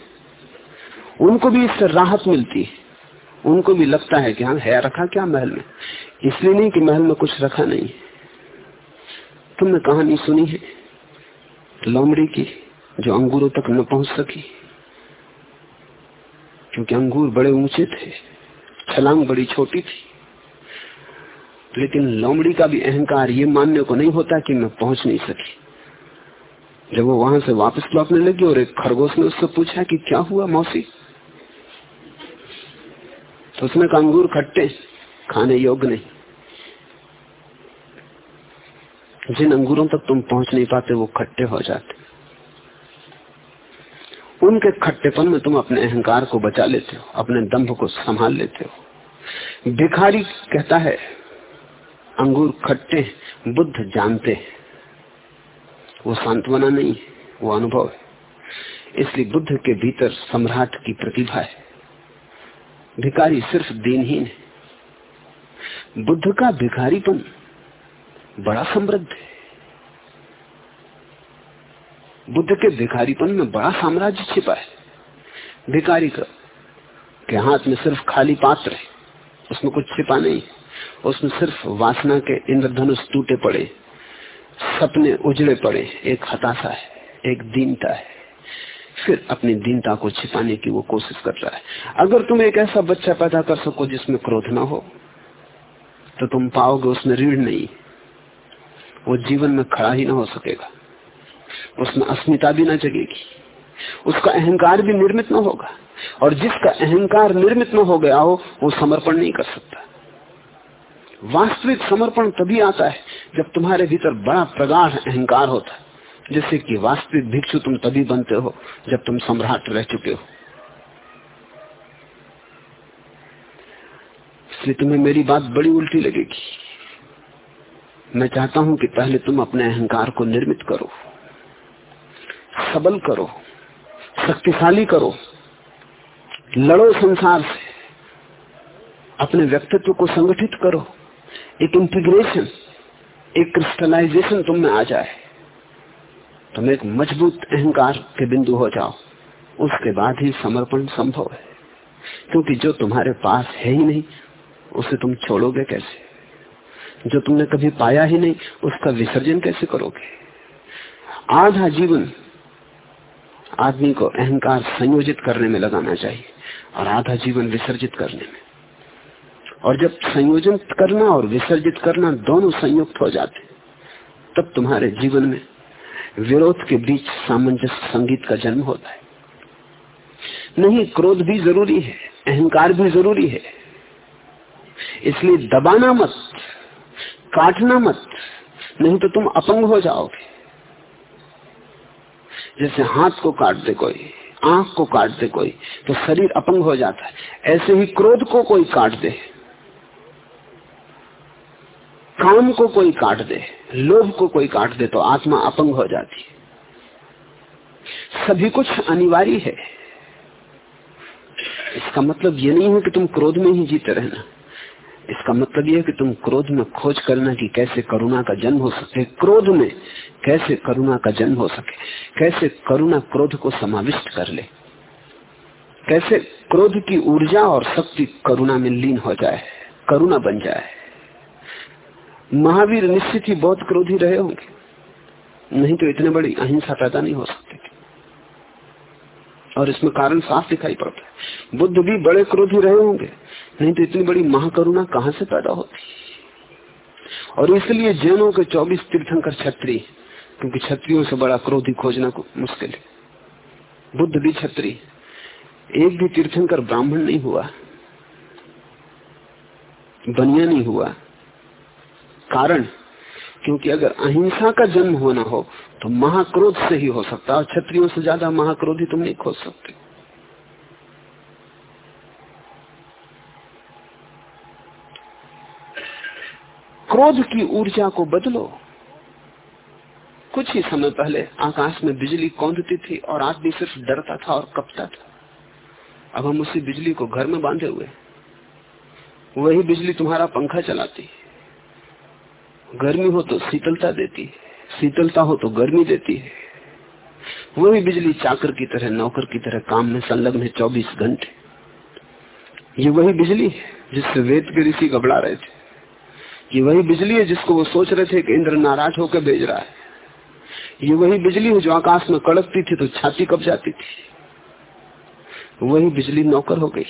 उनको भी इससे राहत मिलती है। उनको भी लगता है कि हाँ है रखा क्या महल में? इसलिए नहीं कि महल में कुछ रखा नहीं तुमने कहानी सुनी है? लोमड़ी की, जो अंगूरों तक न पहुँच सकी। क्योंकि अंगूर बड़े ऊँचे थे, छलांग बड़ी छोटी थी। लेकिन लोमड़ी का भी अहंकार ये मानने को नहीं होता कि मैं पहुँच नहीं सकी। जब वो वहाँ से वापस लौटने लगी और एक खरगोश ने उससे पूछा कि क्या हुआ मौसी? तो कहा अंगूर खट्टे खाने योग्य नहीं। जिन अंगूरों तक तुम पहुँच नहीं पाते, वो खट्टे हो जाते उनके खट्टेपन में तुम अपने अहंकार को बचा लेते हो, अपने दम्भ को संभाल लेते हो। भिखारी कहता है, अंगूर खट्टे बुद्ध जानते हैं। वो सांत्वना नहीं है, वो अनुभव है। इसलिए बुद्ध के भीतर सम्राट की प्रतिभा है। भिखारी सिर्फ़ दीनहीन है। बुद्ध का भिखारीपन बड़ा समृद्ध है। बुद्ध के भिखारीपन में बड़ा साम्राज्य छिपा है। भिखारी का के हाथ में सिर्फ़ खाली पात्र है, उसमें कुछ छिपा नहीं, उसमें सिर्फ़ वासना के इंद्रधनुष टूटे पड़े, सपने उजड़े पड़े, एक हताशा है, एक दीनता है। फिर अपनी दीनता को छिपाने की वो कोशिश कर रहा है। अगर तुम एक ऐसा बच्चा पैदा कर सको जिसमें क्रोध ना हो तो तुम पाओगे उसमें रीढ़ नहीं। वो जीवन में खड़ा ही ना हो सकेगा। उसमें अस्मिता भी ना जगेगी। उसका अहंकार भी निर्मित ना होगा। और जिसका अहंकार निर्मित ना हो गया हो, वो समर्पण नहीं कर सकता। वास्तविक समर्पण तभी आता है जब तुम्हारे भीतर बड़ा प्रगाढ़ अहंकार होता है। जैसे कि वास्तविक भिक्षु तुम तभी बनते हो जब तुम सम्राट रह चुके हो। इसलिए तुम्हें मेरी बात बड़ी उल्टी लगेगी। मैं चाहता हूँ कि पहले तुम अपने अहंकार को निर्मित करो, सबल करो, शक्तिशाली करो, लड़ो संसार से, अपने व्यक्तित्व को संगठित करो, एक इंटीग्रेशन एक क्रिस्टलाइजेशन तुम में आ जाए। तुम एक मज़बूत अहंकार के बिंदु हो जाओ। उसके बाद ही समर्पण संभव है। क्योंकि जो तुम्हारे पास है ही नहीं, उसे तुम छोड़ोगे कैसे? जो तुमने कभी पाया ही नहीं, उसका विसर्जन कैसे करोगे? आधा जीवन आदमी को अहंकार संयोजित करने में लगाना चाहिए और आधा जीवन विसर्जित करने में। और जब संयोजन करना और विसर्जित करना दोनों संयुक्त हो जाते, तब तुम्हारे जीवन में विरोध के बीच सामंजस्य संगीत का जन्म होता है। नहीं, क्रोध भी ज़रूरी है, अहंकार भी ज़रूरी है। इसलिए दबाना मत, काटना मत, नहीं तो तुम अपंग हो जाओगे। जैसे हाथ को काट दे कोई, आँख को काट दे कोई तो शरीर अपंग हो जाता है। ऐसे ही क्रोध को कोई काट दे, काम को कोई काट दे। लोभ को कोई काट दे तो आत्मा अपंग हो जाती सभी कुछ अनिवार्य है। इसका मतलब ये नहीं है कि तुम क्रोध में ही जीते रहना। इसका मतलब यह है कि तुम क्रोध में खोज करना कि कैसे करुणा का जन्म हो सके। क्रोध में कैसे करुणा का जन्म हो सके। कैसे करुणा क्रोध को समाविष्ट कर ले। कैसे क्रोध की ऊर्जा और शक्ति करुणा में लीन हो जाए। करुणा बन जाए। महावीर निश्चित ही बहुत क्रोधी रहे होंगे। नहीं तो इतने बड़ी अहिंसा पैदा नहीं हो सकती थी। और इसमें कारण साफ़ दिखाई पड़ता है। बुद्ध भी बड़े क्रोधी रहे होंगे। नहीं तो इतनी बड़ी महाकरुणा कहाँ से पैदा होती? और इसलिए जैनों के 24 तीर्थंकर छत्री क्योंकि छत्रियों से बड़ा क्रोधी खोजना को मुश्किल है। बुद्ध भी छत्री एक भी तीर्थंकर ब्राह्मण नहीं हुआ। बनिया नहीं हुआ। कारण, क्योंकि अगर अहिंसा का जन्म होना हो तो महाक्रोध से ही हो सकता है क्षत्रियों से ज़्यादा महाक्रोधी तुम नहीं खोज सकते। क्रोध की ऊर्जा को बदलो। कुछ ही समय पहले आकाश में बिजली कौंधती थी, और आदमी सिर्फ़ डरता था और कपता था। अब हम उसी बिजली को घर में बांधे हुए वही बिजली तुम्हारा पंखा चलाती गर्मी हो तो शीतलता देती है, शीतलता हो तो गर्मी देती है। वही बिजली चाकर की तरह, नौकर की तरह काम में संलग्न है चौबीस घंटे। ये वही बिजली है जिससे वेद के ऋषि घबरा रहे थे। ये वही बिजली है जिसको वो सोच रहे थे कि इंद्र नाराज़ होकर भेज रहा है। ये वही बिजली है जो आकाश में कड़कती थी तो छाती कब जाती थी। वही बिजली नौकर हो गई।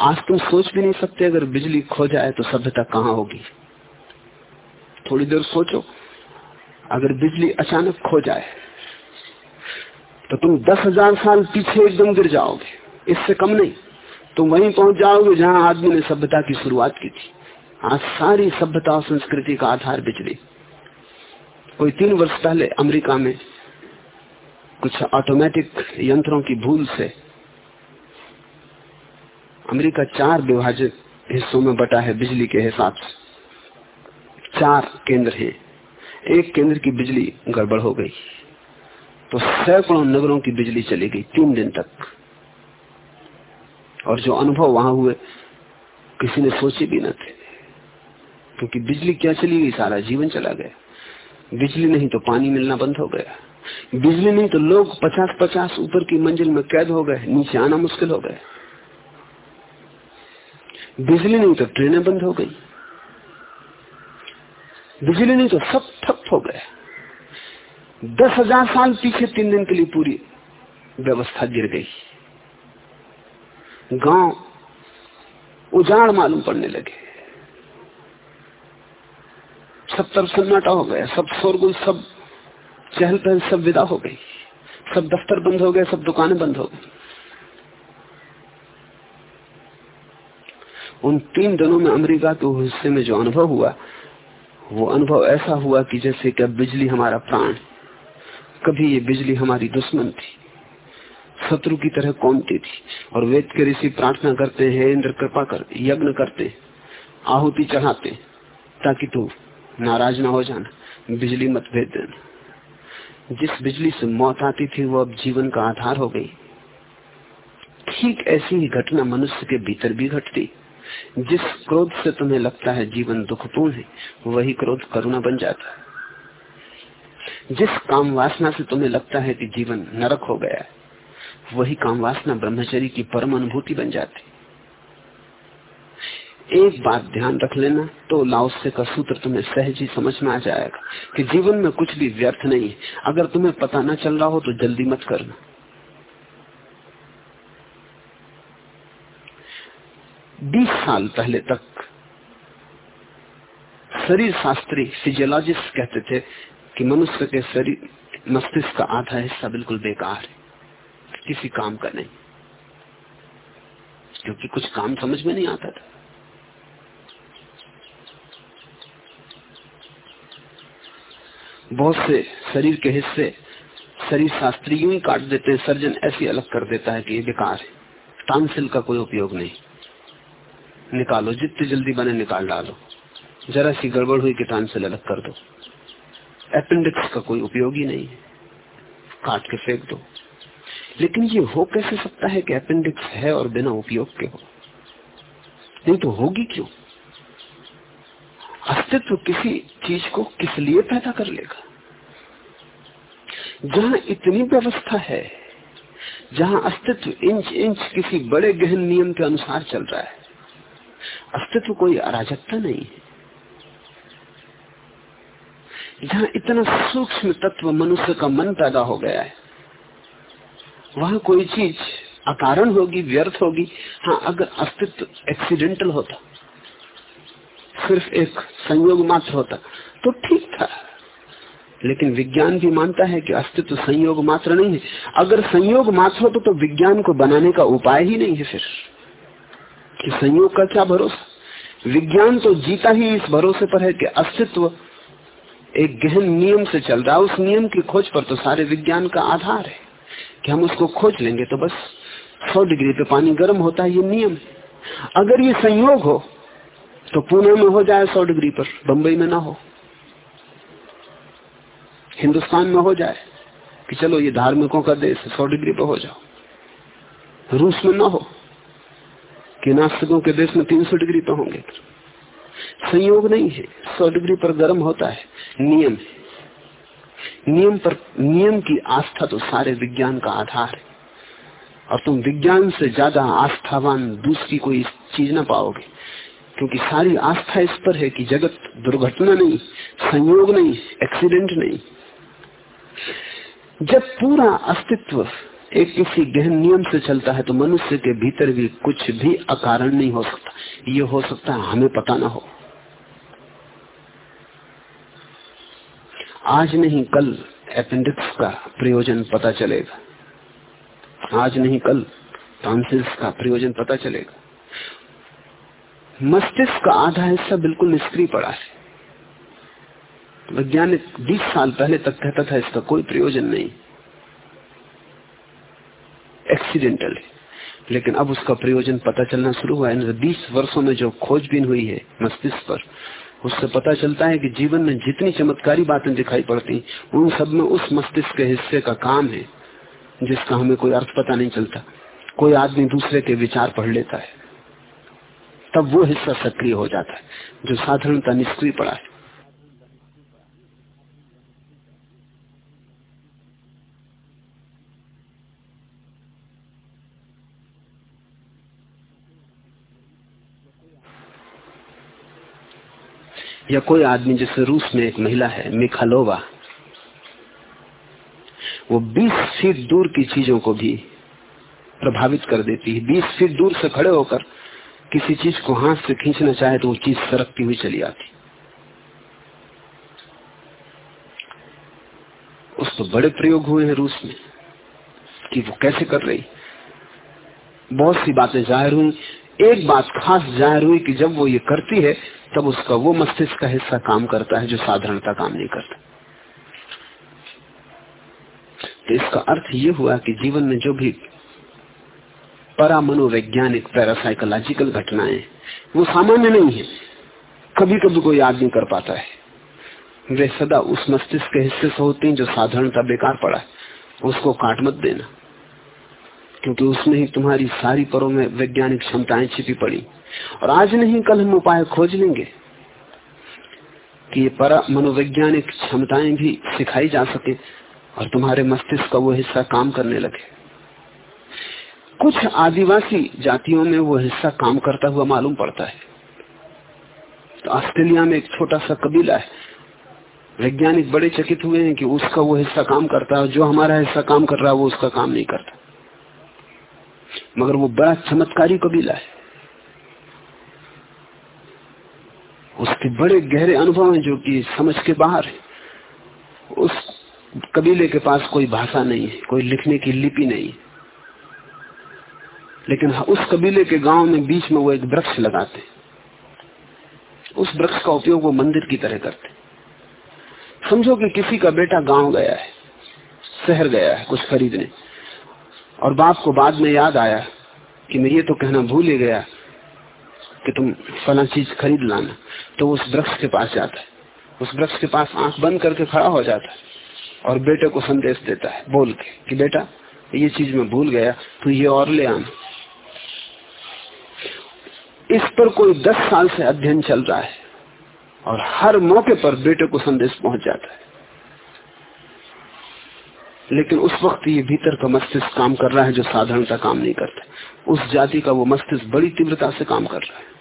आज तुम सोच भी नहीं सकते अगर बिजली खो जाए तो सभ्यता कहाँ होगी। थोड़ी देर सोचो, अगर बिजली अचानक खो जाए तो तुम दस हज़ार साल पीछे एकदम गिर जाओगे। इससे कम नहीं। तुम वहीं पहुँच जाओगे जहाँ आदमी ने सभ्यता की शुरुआत की थी। आज सारी सभ्यता और संस्कृति का आधार बिजली। कोई तीन वर्ष पहले अमेरिका में कुछ ऑटोमेटिक यंत्रों की भूल से अमेरिका चार विभाजित हिस्सों में बटा है बिजली के हिसाब से। चार केंद्र हैं। एक केंद्र की बिजली गड़बड़ हो गई। तो सैकड़ों नगरों की बिजली चली गई तीन दिन तक। और जो अनुभव वहाँ हुए, किसी ने सोचे भी न थे। क्योंकि बिजली क्या चली गई? सारा जीवन चला गया। बिजली नहीं तो पानी मिलना बंद हो गया। बिजली नहीं तो लोग पचास पचास ऊपर की मंजिल में कैद हो गए, नीचे आना मुश्किल हो गया। बिजली नहीं तो ट्रेनें बंद हो गई। बिजली नहीं तो सब ठप हो गया दस हज़ार साल पीछे तीन दिन के लिए पूरी व्यवस्था गिर गई। गाँव उजाड़ मालूम पड़ने लगे। सब तरफ़ सन्नाटा हो गया, सब शोरगुल, सब चहल पहल सब विदा हो गई। सब दफ्तर बंद हो गए, सब दुकानें बंद हो गई। उन तीन दिनों में अमेरिका के हिस्से में जो अनुभव हुआ वो अनुभव ऐसा हुआ कि जैसे कि बिजली हमारा प्राण, कभी ये बिजली हमारी दुश्मन थी, शत्रु की तरह कौनती थी, और वेद के ऋषि प्रार्थना करते हैं, इंद्र कृपा कर, यज्ञ करते आहुति चढ़ाते ताकि तू नाराज़ ना हो जाना, बिजली मत भेज देना। जिस बिजली से मौत आती थी, वो अब जीवन का आधार हो गई। ठीक ऐसी ही घटना मनुष्य के भीतर भी घटती। जिस क्रोध से तुम्हें लगता है जीवन दुखपूर्ण है, वही क्रोध करुणा बन जाता है। जिस काम वासना से तुम्हें लगता है कि जीवन नरक हो गया है, वही काम वासना ब्रह्मचरी की परम अनुभूति बन जाती एक बात ध्यान रख लेना तो लाओसे का सूत्र तुम्हें सहज ही समझ में आ जाएगा कि जीवन में कुछ भी व्यर्थ नहीं है। अगर तुम्हें पता न चल रहा हो तो जल्दी मत करना। बीस साल पहले तक शरीर शास्त्री फिजियोलॉजिस्ट कहते थे कि मनुष्य के शरीर, मस्तिष्क का आधा हिस्सा बिल्कुल बेकार है। किसी काम का नहीं। क्योंकि कुछ काम समझ में नहीं आता था। बहुत से शरीर के हिस्से शरीर शास्त्री यूँ ही काट देते हैं, सर्जन ऐसी अलग कर देता है कि ये बेकार है। टांसिल का कोई उपयोग नहीं। निकालो, जितनी जल्दी बने निकाल डालो। जरा सी गड़बड़ हुई कि से अलग कर दो। अपेंडिक्स का कोई उपयोग ही नहीं है। काट के फेंक दो। लेकिन ये हो कैसे सकता है कि अपेंडिक्स है और बिना उपयोग के हो? नहीं तो होगी क्यों? अस्तित्व किसी चीज़ को किस लिए पैदा कर लेगा? जहाँ इतनी व्यवस्था है, जहाँ अस्तित्व इंच इंच किसी बड़े गहन नियम के अनुसार चल रहा है अस्तित्व कोई अराजकता नहीं है। जहाँ इतना सूक्ष्म तत्व मनुष्य का मन पैदा हो गया है वहाँ कोई चीज़ अकारण होगी व्यर्थ होगी। हाँ अगर अस्तित्व एक्सीडेंटल होता सिर्फ़ एक संयोग मात्र होता तो ठीक था। लेकिन विज्ञान भी मानता है कि अस्तित्व संयोग मात्र नहीं है। अगर संयोग मात्र हो तो, तो विज्ञान को बनाने का उपाय ही नहीं है फिर। कि संयोग का क्या भरोसा? विज्ञान तो जीता ही इस भरोसे पर है कि अस्तित्व एक गहन नियम से चल रहा है। उस नियम की खोज पर तो सारे विज्ञान का आधार है कि हम उसको खोज लेंगे तो बस सौ डिग्री पे पानी गर्म होता है, ये नियम है। अगर ये संयोग हो तो पुणे में हो जाए सौ डिग्री पर, बंबई में ना हो। हिंदुस्तान में हो जाए कि चलो ये धार्मिकों का देश सौ डिग्री पर हो जाओ। रूस में ना हो। कि नास्तिकों के देश में तीन सौ डिग्री पर होंगे। संयोग नहीं है। सौ डिग्री पर गर्म होता है। नियम है। नियम पर, नियम की आस्था तो सारे विज्ञान का आधार है। और तुम विज्ञान से ज़्यादा आस्थावान दूसरी कोई चीज़ ना पाओगे। क्योंकि सारी आस्था इस पर है कि जगत दुर्घटना नहीं, संयोग नहीं एक्सीडेंट नहीं। जब पूरा अस्तित्व एक किसी गहन नियम से चलता है तो मनुष्य के भीतर भी कुछ भी अकारण नहीं हो सकता। ये हो सकता है हमें पता ना हो। आज नहीं, कल अपेंडिक्स का प्रयोजन पता चलेगा। आज नहीं, कल टॉन्सिल्स का प्रयोजन पता चलेगा। मस्तिष्क का आधा हिस्सा बिल्कुल निष्क्रिय पड़ा है। वैज्ञानिक 20 साल पहले तक कहता था, इसका कोई प्रयोजन नहीं। एक्सीडेंटल। है लेकिन अब उसका प्रयोजन पता चलना शुरू हुआ। है बीस वर्षों में जो खोजबीन हुई है मस्तिष्क पर, उससे पता चलता है कि जीवन में जितनी चमत्कारी बातें दिखाई पड़ती, उन सब में उस मस्तिष्क के हिस्से का काम है, जिसका हमें कोई अर्थ पता नहीं चलता। कोई आदमी दूसरे के विचार पढ़ लेता है, तब वो हिस्सा सक्रिय हो जाता है, जो साधारणता निष्क्रिय पड़ा है। या कोई आदमी जैसे रूस में एक महिला है, मिखालोवा, वो 20 फीट दूर की चीज़ों को भी प्रभावित कर देती है। 20 फीट दूर से खड़े होकर किसी चीज़ को हाथ से खींचना चाहे तो वो चीज़ सरकती हुई चली आती। उस तो बड़े प्रयोग हुए हैं रूस में कि वो कैसे कर रही। बहुत सी बातें ज़ाहिर हुई। एक बात खास ज़ाहिर हुई कि जब वो ये करती है तब उसका वो मस्तिष्क का हिस्सा काम करता है जो साधारणता काम नहीं करता। तो इसका अर्थ ये हुआ कि जीवन में जो भी परा मनोवैज्ञानिक पैरासाइकोलॉजिकल घटनाएँ वो सामान्य नहीं है। कभी कभी कोई आदमी कर पाता है। वे सदा उस मस्तिष्क के हिस्से से होती हैं जो साधारणता बेकार पड़ा है। उसको काट मत देना, क्योंकि उसमें ही तुम्हारी सारी परों में वैज्ञानिक क्षमताएँ छिपी पड़ी। और आज नहीं, कल हम उपाय खोज लेंगे कि ये पर मनोवैज्ञानिक क्षमताएँ भी सिखाई जा सके और तुम्हारे मस्तिष्क का वो हिस्सा काम करने लगे। कुछ आदिवासी जातियों में वो हिस्सा काम करता हुआ मालूम पड़ता है। तो ऑस्ट्रेलिया में एक छोटा सा कबीला है। वैज्ञानिक बड़े चकित हुए हैं कि उसका वो हिस्सा काम करता है जो हमारा हिस्सा काम कर रहा है, वो उसका काम नहीं करता। मगर वो बड़ा चमत्कारी कबीला है। उसके बड़े गहरे अनुभव हैं जो कि समझ के बाहर है। उस कबीले के पास कोई भाषा नहीं है, कोई लिखने की लिपि नहीं। लेकिन उस कबीले के गाँव में बीच में वो एक वृक्ष लगाते उस वृक्ष का उपयोग वो मंदिर की तरह करते समझो कि किसी का बेटा गाँव गया है, शहर गया है, कुछ खरीदने। और बाप को बाद में याद आया कि मैं ये तो कहना भूल ही गया कि तुम फला चीज़ खरीद लाना। तो उस वृक्ष के पास जाता है। उस वृक्ष के पास आँख बंद करके खड़ा हो जाता है और बेटे को संदेश देता है, बोल के कि बेटा, ये चीज़ मैं भूल गया तो ये और ले आना। इस पर कोई दस साल से अध्ययन चल रहा है और हर मौके पर बेटे को संदेश पहुँच जाता है। लेकिन उस वक्त ये भीतर का मस्तिष्क काम कर रहा है जो साधारणता काम नहीं करता उस जाति का वो मस्तिष्क बड़ी तीव्रता से काम कर रहा है।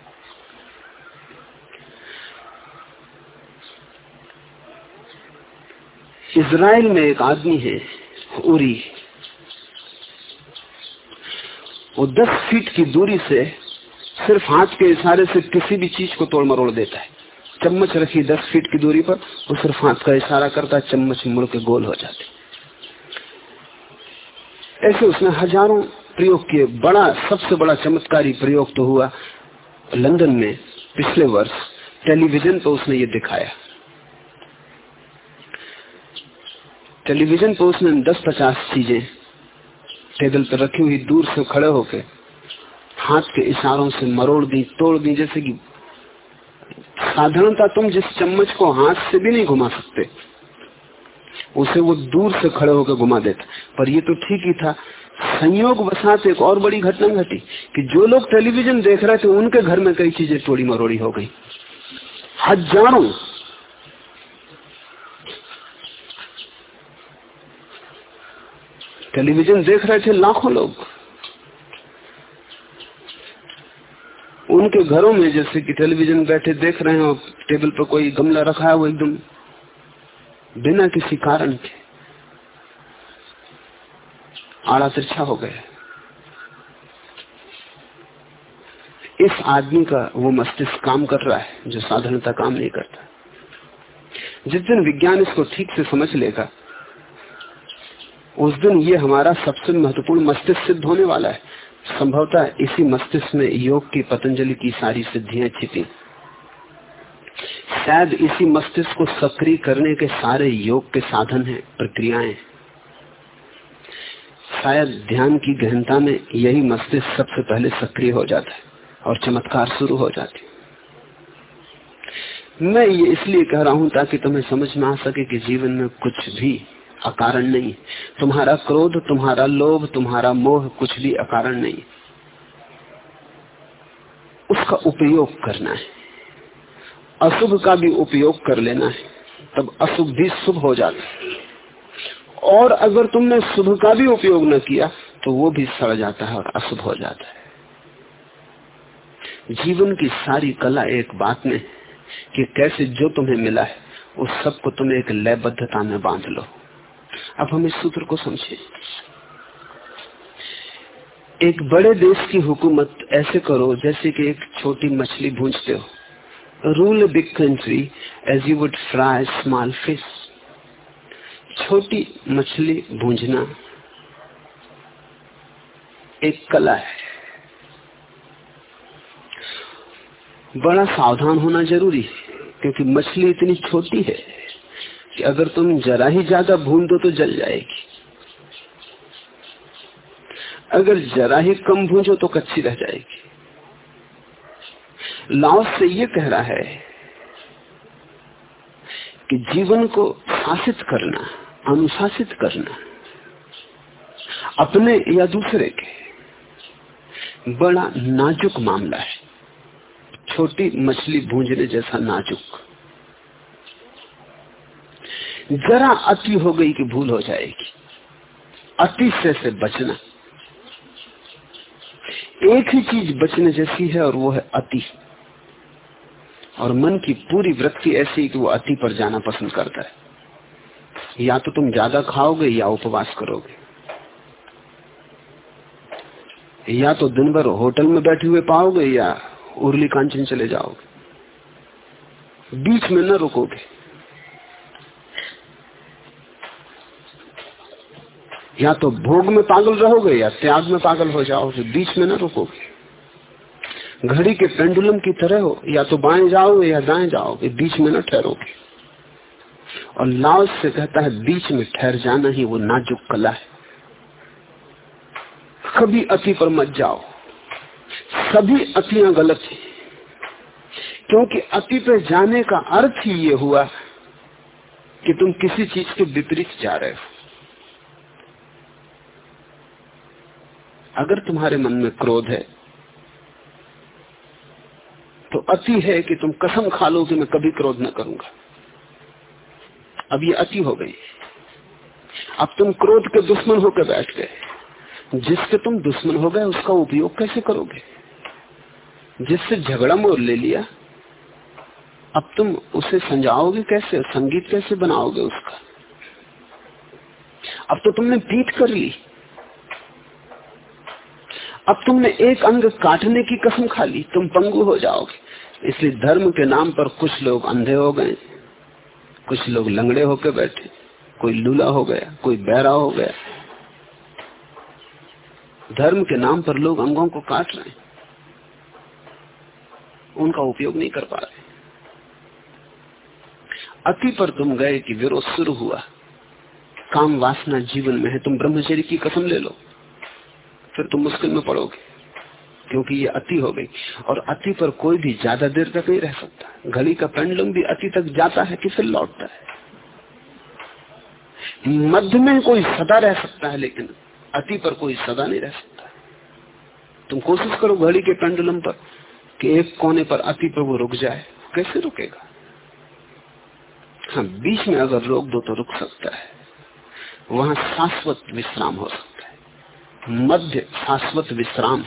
इसराइल में एक आदमी है, उरी। वो दस फीट की दूरी से सिर्फ़ हाथ के इशारे से किसी भी चीज़ को तोड़ मरोड़ देता है। चम्मच रखी दस फीट की दूरी पर, वो सिर्फ़ हाथ का इशारा करता है, चम्मच मुड़ के गोल हो जाते ऐसे उसने हज़ारों प्रयोग किए। बड़ा, सबसे बड़ा चमत्कारी प्रयोग तो हुआ लंदन में पिछले वर्ष। टेलीविज़न पर उसने ये दिखाया। टेलीविज़न पर उसने दस पचास चीज़ें टेबल पर रखी हुई, दूर से खड़े होकर हाथ के इशारों से मरोड़ दी, तोड़ दी, जैसे कि साधारणता तुम जिस चम्मच को हाथ से भी नहीं घुमा सकते, उसे वो दूर से खड़े होकर घुमा देता। पर ये तो ठीक ही था। संयोग वसात एक और बड़ी घटना घटी कि जो लोग टेलीविज़न देख रहे थे, उनके घर में कई चीज़ें टोड़ी मरोड़ी हो गई। हज़ारों टेलीविज़न देख रहे थे लाखों लोग। उनके घरों में जैसे कि टेलीविज़न बैठे देख रहे हैं और टेबल पर कोई गमला रखा है वो एकदम बिना किसी कारण के आड़ा तिरछा हो गया इस आदमी का वो मस्तिष्क काम कर रहा है, जो साधारणता काम नहीं करता। जिस दिन विज्ञान इसको ठीक से समझ लेगा उस दिन ये हमारा सबसे महत्वपूर्ण मस्तिष्क सिद्ध होने वाला है। संभवतः इसी मस्तिष्क में योग की, पतंजलि की सारी सिद्धियाँ छिपी। शायद इसी मस्तिष्क को सक्रिय करने के सारे योग के साधन हैं, प्रक्रियाएँ। शायद ध्यान की गहनता में यही मस्तिष्क सबसे पहले सक्रिय हो जाता है और चमत्कार शुरू हो जाती मैं ये इसलिए कह रहा हूँ ताकि तुम्हें समझ में आ सके कि जीवन में कुछ भी अकारण नहीं। तुम्हारा क्रोध, तुम्हारा लोभ, तुम्हारा मोह कुछ भी अकारण नहीं। उसका उपयोग करना है। अशुभ का भी उपयोग कर लेना है, तब अशुभ भी शुभ हो जाता है। और अगर तुमने शुभ का भी उपयोग न किया तो वो भी सड़ जाता है और अशुभ हो जाता है। जीवन की सारी कला एक बात में कि कैसे जो तुम्हें मिला है, उस सबको तुम एक लयबद्धता में बाँध लो। अब हम इस सूत्र को समझे। एक बड़े देश की हुकूमत ऐसे करो जैसे कि एक छोटी मछली भूंजते हो। Rule a big country as you would fry small fish छोटी मछली भूंजना एक कला है। बड़ा सावधान होना ज़रूरी है, क्योंकि मछली इतनी छोटी है। कि अगर तुम जरा ही ज़्यादा भून दो तो जल जाएगी। अगर जरा ही कम भूंजो तो कच्ची रह जाएगी। लाओस से ये कह रहा है कि जीवन को शासित करना, अनुशासित करना, अपने या दूसरे के, बड़ा नाजुक मामला है। छोटी मछली भूंजने जैसा नाजुक। जरा अति हो गई कि भूल हो जाएगी। अति से से बचना। एक ही चीज़ बचने जैसी है और वो है अति। और मन की पूरी वृत्ति ऐसी कि वो अति पर जाना पसंद करता है। या तो तुम ज़्यादा खाओगे या उपवास करोगे। या तो दिन भर होटल में बैठे हुए पाओगे या उर्ली कांचन चले जाओगे। बीच में न रुकोगे। या तो भोग में पागल रहोगे या त्याग में पागल हो जाओगे, बीच में ना रुकोगे। घड़ी के पेंडुलम की तरह हो, या तो बाएँ जाओगे या दाएँ जाओगे, बीच में ना ठहरोगे। और लाओस से कहता है, बीच में ठहर जाना ही वो नाजुक कला है। कभी अति पर मत जाओ। सभी अतियाँ गलत है। क्योंकि अति पे जाने का अर्थ ही ये हुआ कि तुम किसी चीज़ के विपरीत जा रहे हो। अगर तुम्हारे मन में क्रोध है तो अति है कि तुम कसम खा लो कि मैं कभी क्रोध न करूँगा। अब ये अति हो गई। अब तुम क्रोध के दुश्मन होकर बैठ गए। जिससे तुम दुश्मन हो गए, उसका उपयोग कैसे करोगे? जिससे झगड़ा मोल ले लिया, अब तुम उसे समझाओगे कैसे? संगीत कैसे बनाओगे उसका? अब तो तुमने पीठ कर ली। अब तुमने एक अंग काटने की कसम खा ली, तुम पंगु हो जाओगे। इसलिए धर्म के नाम पर कुछ लोग अंधे हो गए, कुछ लोग लंगड़े होकर बैठे, कोई लूला हो गया, कोई बहरा हो गया। धर्म के नाम पर लोग अंगों को काट रहे हैं। उनका उपयोग नहीं कर पा रहे। अति पर तुम गए कि विरोध शुरू हुआ। काम वासना जीवन में है, तुम ब्रह्मचर्य की कसम ले लो। फिर तुम मुश्किल में पड़ोगे, क्योंकि ये अति हो गई। और अति पर कोई भी ज़्यादा देर तक नहीं रह सकता। घड़ी का पेंडुलम भी अति तक जाता है कि फिर लौटता है। मध्य में कोई सदा रह सकता है, लेकिन अति पर कोई सदा नहीं रह सकता। तुम कोशिश करो घड़ी के पेंडुलम पर कि एक कोने पर अति पर वो रुक जाए। कैसे रुकेगा? हाँ बीच में अगर रोक दो तो रुक सकता है। वहाँ शाश्वत विश्राम हो सकता मध्य शाश्वत विश्राम।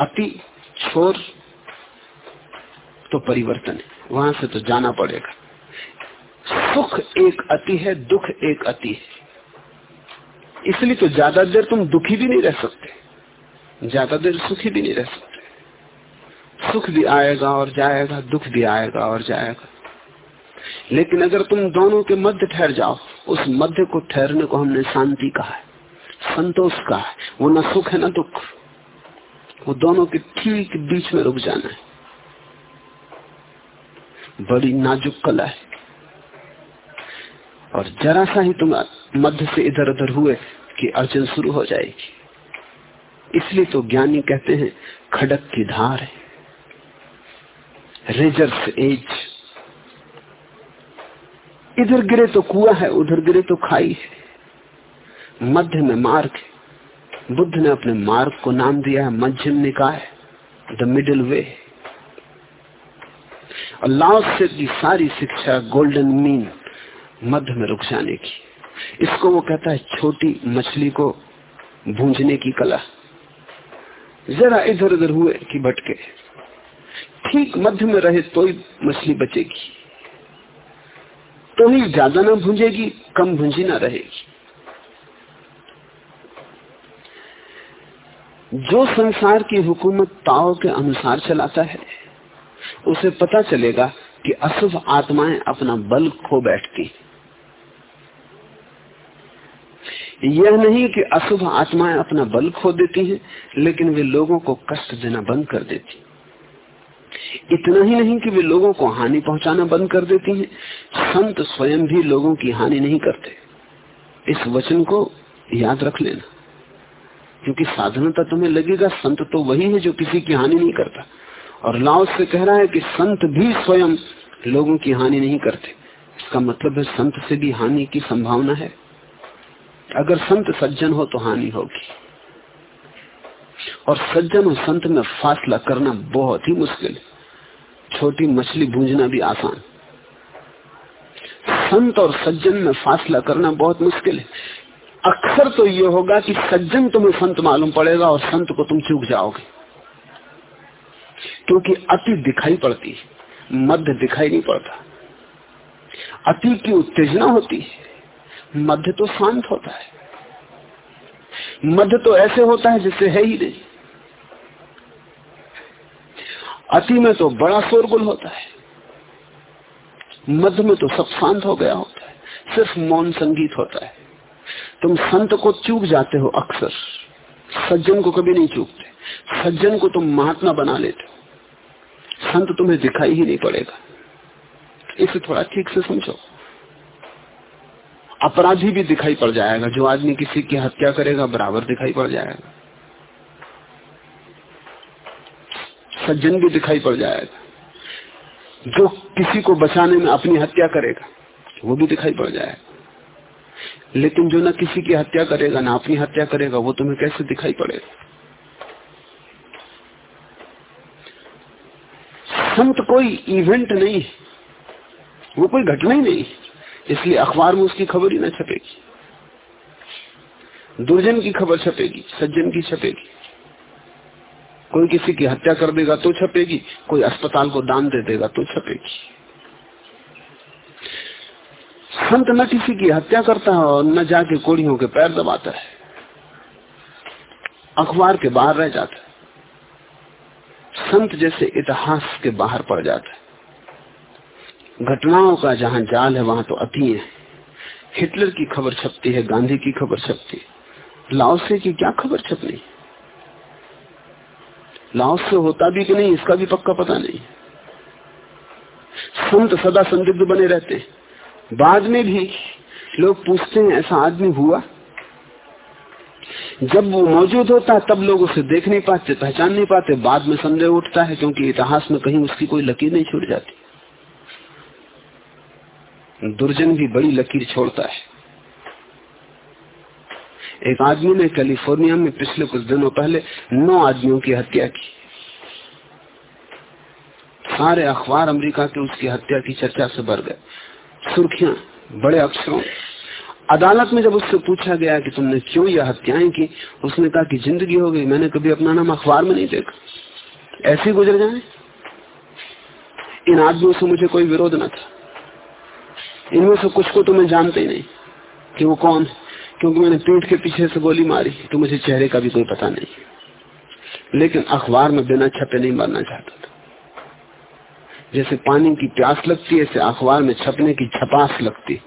अति छोर तो परिवर्तन है। वहाँ से तो जाना पड़ेगा। सुख एक अति है, दुख एक अति है। इसलिए तो ज़्यादा देर तुम दुखी भी नहीं रह सकते। ज़्यादा देर सुखी भी नहीं रह सकते। सुख भी आएगा और जाएगा, दुख भी आएगा और जाएगा। लेकिन अगर तुम दोनों के मध्य ठहर जाओ, उस मध्य को ठहरने को हमने शांति कहा है। संतोष का है। वो न सुख है, न दुख। वो दोनों के ठीक बीच में रुक जाना है। बड़ी नाजुक कला है। और जरा सा ही तुम मध्य से इधर उधर हुए कि अर्जन शुरू हो जाएगी। इसलिए तो ज्ञानी कहते हैं, खड़क की धार है। रेजर्स एज इधर गिरे तो कुआ है, उधर गिरे तो खाई है। मध्य में मार्ग बुद्ध ने अपने मार्ग को नाम दिया है, मध्यम निकाय द मिडिल वे और की सारी शिक्षा गोल्डन मीन मध्य में रुक जाने की। इसको वो कहता है छोटी मछली को भूंजने की कला। जरा इधर उधर हुए कि भटके। ठीक मध्य में रहे तो ही मछली बचेगी। तो ही ज़्यादा ना भूंजेगी, कम भूंजी ना रहेगी। जो संसार की हुकूमत ताओ के अनुसार चलाता है, उसे पता चलेगा कि अशुभ आत्माएँ अपना बल खो बैठती यह नहीं कि अशुभ आत्माएँ अपना बल खो देती हैं, लेकिन वे लोगों को कष्ट देना बंद कर देती इतना ही नहीं कि वे लोगों को हानि पहुंचाना बंद कर देती हैं, संत स्वयं भी लोगों की हानि नहीं करते। इस वचन को याद रख लेना। क्योंकि साधनता तुम्हें लगेगा, संत तो वही है जो किसी की हानि नहीं करता। और लाओ से कह रहा है कि संत भी स्वयं लोगों की हानि नहीं करते। इसका मतलब है संत से भी हानि की संभावना है। अगर संत सज्जन हो तो हानि होगी। और सज्जन और संत में फासला करना बहुत ही मुश्किल है। छोटी मछली भूंजना भी आसान। संत और सज्जन में फासला करना बहुत मुश्किल है। अक्सर तो ये होगा कि सज्जन तुम्हें संत मालूम पड़ेगा और संत को तुम चूक जाओगे। क्योंकि अति दिखाई पड़ती है, मध्य दिखाई नहीं पड़ता। अति की उत्तेजना होती है, मध्य तो शांत होता है। मध्य तो ऐसे होता है जिससे है ही नहीं। अति में तो बड़ा शोरगुल होता है, मध्य में तो सब शांत हो गया होता है, सिर्फ़ मौन संगीत होता है। तुम संत को चूक जाते हो अक्सर। सज्जन को कभी नहीं चूकते। सज्जन को तुम महात्मा बना लेते हो। संत तुम्हें दिखाई ही नहीं पड़ेगा। इसे थोड़ा ठीक से समझो। अपराधी भी दिखाई पड़ जाएगा। जो आदमी किसी की हत्या करेगा, बराबर दिखाई पड़ जाएगा। सज्जन भी दिखाई पड़ जाएगा। जो किसी को बचाने में अपनी हत्या करेगा, वो भी दिखाई पड़ जाएगा। लेकिन जो ना किसी की हत्या करेगा, ना अपनी हत्या करेगा, वो तुम्हें कैसे दिखाई पड़ेगा? संत कोई इवेंट नहीं वो कोई घटना ही नहीं इसलिए अखबार में उसकी खबर ही ना छपेगी। दुर्जन की खबर छपेगी, सज्जन की छपेगी। कोई किसी की हत्या कर देगा तो छपेगी, कोई अस्पताल को दान दे देगा तो छपेगी। संत न किसी की हत्या करता है और न जाके कोड़ियों के पैर दबाता है। अखबार के बाहर रह जाता है। संत जैसे इतिहास के बाहर पड़ जाता है। घटनाओं का जहाँ जाल है, वहाँ तो अति है। हिटलर की खबर छपती है, गांधी की खबर छपती है। लाओसे की क्या खबर छपनी? लाओस होता भी कि नहीं, इसका भी पक्का पता नहीं। संत सदा संदिग्ध बने रहते हैं। बाद में भी लोग पूछते हैं, ऐसा आदमी हुआ? जब वो मौजूद होता है तब लोग उसे देख नहीं पाते, पहचान नहीं पाते, बाद में संदेह उठता है, क्योंकि इतिहास में कहीं उसकी कोई लकीर नहीं छूट जाती। दुर्जन भी बड़ी लकीर छोड़ता है। एक आदमी ने कैलिफ़ोर्निया में पिछले कुछ दिनों पहले नौ आदमियों की हत्या की। सारे अखबार अमेरिका के उसकी हत्या की चर्चा से भर गए। सुर्खियाँ, बड़े अक्षरों अदालत में जब उससे पूछा गया कि तुमने क्यों यह हत्याएँ की, उसने कहा कि ज़िंदगी हो गई, मैंने कभी अपना नाम अखबार में नहीं देखा। ऐसे गुजर जाए। इन आदमियों से मुझे कोई विरोध न था। इनमें से कुछ को तो मैं जानते ही नहीं कि वो कौन है। क्योंकि मैंने पीठ के पीछे से गोली मारी तो मुझे चेहरे का भी कोई पता नहीं। लेकिन अखबार में बिना छपे नहीं मरना चाहता था। जैसे पानी की प्यास लगती है, ऐसे अखबार में छपने की छपास लगती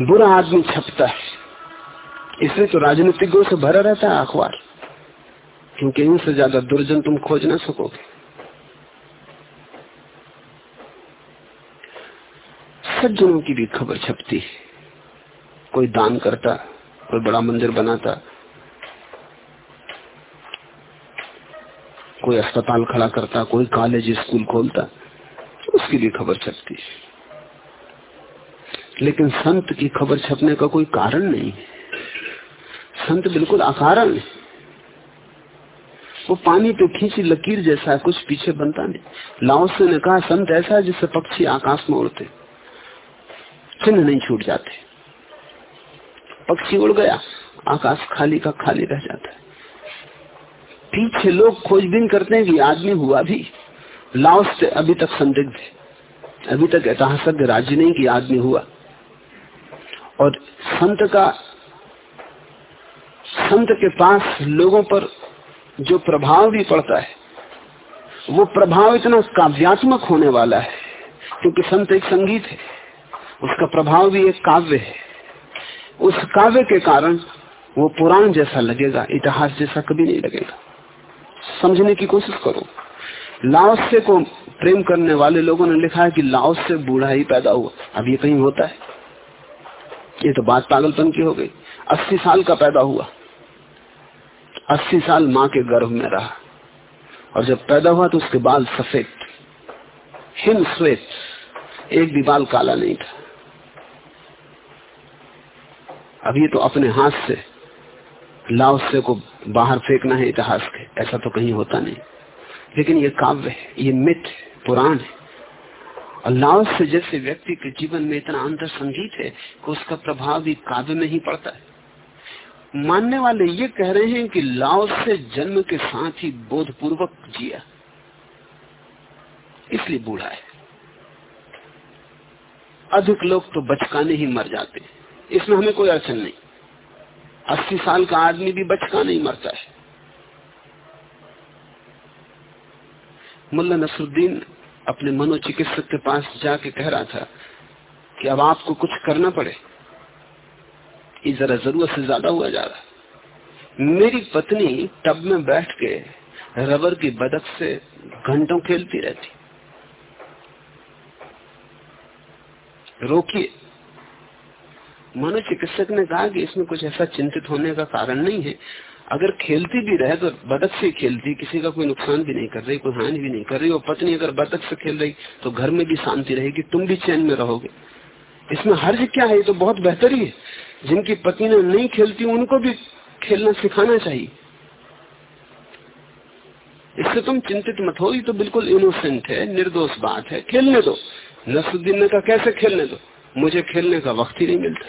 बुरा आदमी छपता है। इसलिए तो राजनीतिज्ञों से भरा रहता है अखबार। क्योंकि इनसे ज़्यादा दुर्जन तुम खोज ना सकोगे। सज्जनों की भी खबर छपती है। कोई दान करता कोई बड़ा मंदिर बनाता कोई अस्पताल खड़ा करता, कोई कॉलेज स्कूल खोलता, उसकी भी खबर छपती। लेकिन संत की खबर छपने का कोई कारण नहीं है। संत बिल्कुल अकारण है। वो पानी पे खींची लकीर जैसा है, कुछ पीछे बनता नहीं। लाओसे ने कहा, संत ऐसा है जिससे पक्षी आकाश में उड़ते, चिन्ह नहीं छूट जाते। पक्षी उड़ गया। आकाश खाली का खाली रह जाता है। पीछे लोग खोजबीन करते हैं कि आदमी हुआ भी। लाओस से अभी तक संदिग्ध अभी तक ऐतिहासिक राज्य नहीं कि आदमी हुआ। और संत का, संत के पास लोगों पर जो प्रभाव भी पड़ता है, वो प्रभाव इतना काव्यात्मक होने वाला है, क्योंकि संत एक संगीत है। उसका प्रभाव भी एक काव्य है। उस काव्य के कारण वो पुराण जैसा लगेगा, इतिहास जैसा कभी नहीं लगेगा। समझने की कोशिश करो। लाओसे को प्रेम करने वाले लोगों ने लिखा है कि लाओस से बूढ़ा ही पैदा हुआ। अब ये कहीं होता है? ये तो बात पागलपन की हो गई। अस्सी साल का पैदा हुआ। अस्सी साल माँ के गर्भ में रहा। और जब पैदा हुआ तो उसके बाल सफ़ेद, हिम श्वेत, एक भी बाल काला नहीं था। अब ये तो अपने हाथ से लाओसे को बाहर फेंकना है इतिहास के। ऐसा तो कहीं होता नहीं। लेकिन ये काव्य है, ये मिथ पुराण है। और लाओस जैसे व्यक्ति के जीवन में इतना अंतर संगीत है कि उसका प्रभाव भी काव्य में ही पड़ता है। मानने वाले ये कह रहे हैं कि लाओस से जन्म के साथ ही बोधपूर्वक जिया। इसलिए बूढ़ा है। अधिक लोग तो बचकाने ही मर जाते हैं। इसमें हमें कोई अड़चन नहीं। अस्सी साल का आदमी भी बचका नहीं, मरता है। मुल्ला नसरुद्दीन अपने मनोचिकित्सक के पास जाके कह रहा था कि अब आपको कुछ करना पड़े। ये जरा ज़रूरत से ज़्यादा हुआ जा रहा मेरी पत्नी टब में बैठ के रबर की बदक से घंटों खेलती रहती। रोकिए। मनोचिकित्सक ने कहा कि इसमें कुछ ऐसा चिंतित होने का कारण नहीं है। अगर खेलती भी रहे तो बदक से खेलती, किसी का कोई नुकसान भी नहीं कर रही, कोई हानि भी नहीं कर रही, और पत्नी अगर बदक से खेल रही तो घर में भी शांति रहेगी, तुम भी चैन में रहोगे। इसमें हर्ज क्या है? तो बहुत बेहतर ही। है जिनकी पत्नी नहीं खेलती, उनको भी खेलना सिखाना चाहिए। इससे तुम चिंतित मत हो, ये तो बिल्कुल इनोसेंट है, निर्दोष बात है। खेलने दो। नसरुद्दीन ने कहा, कैसे खेलने दो? मुझे खेलने का वक्त ही नहीं मिलता।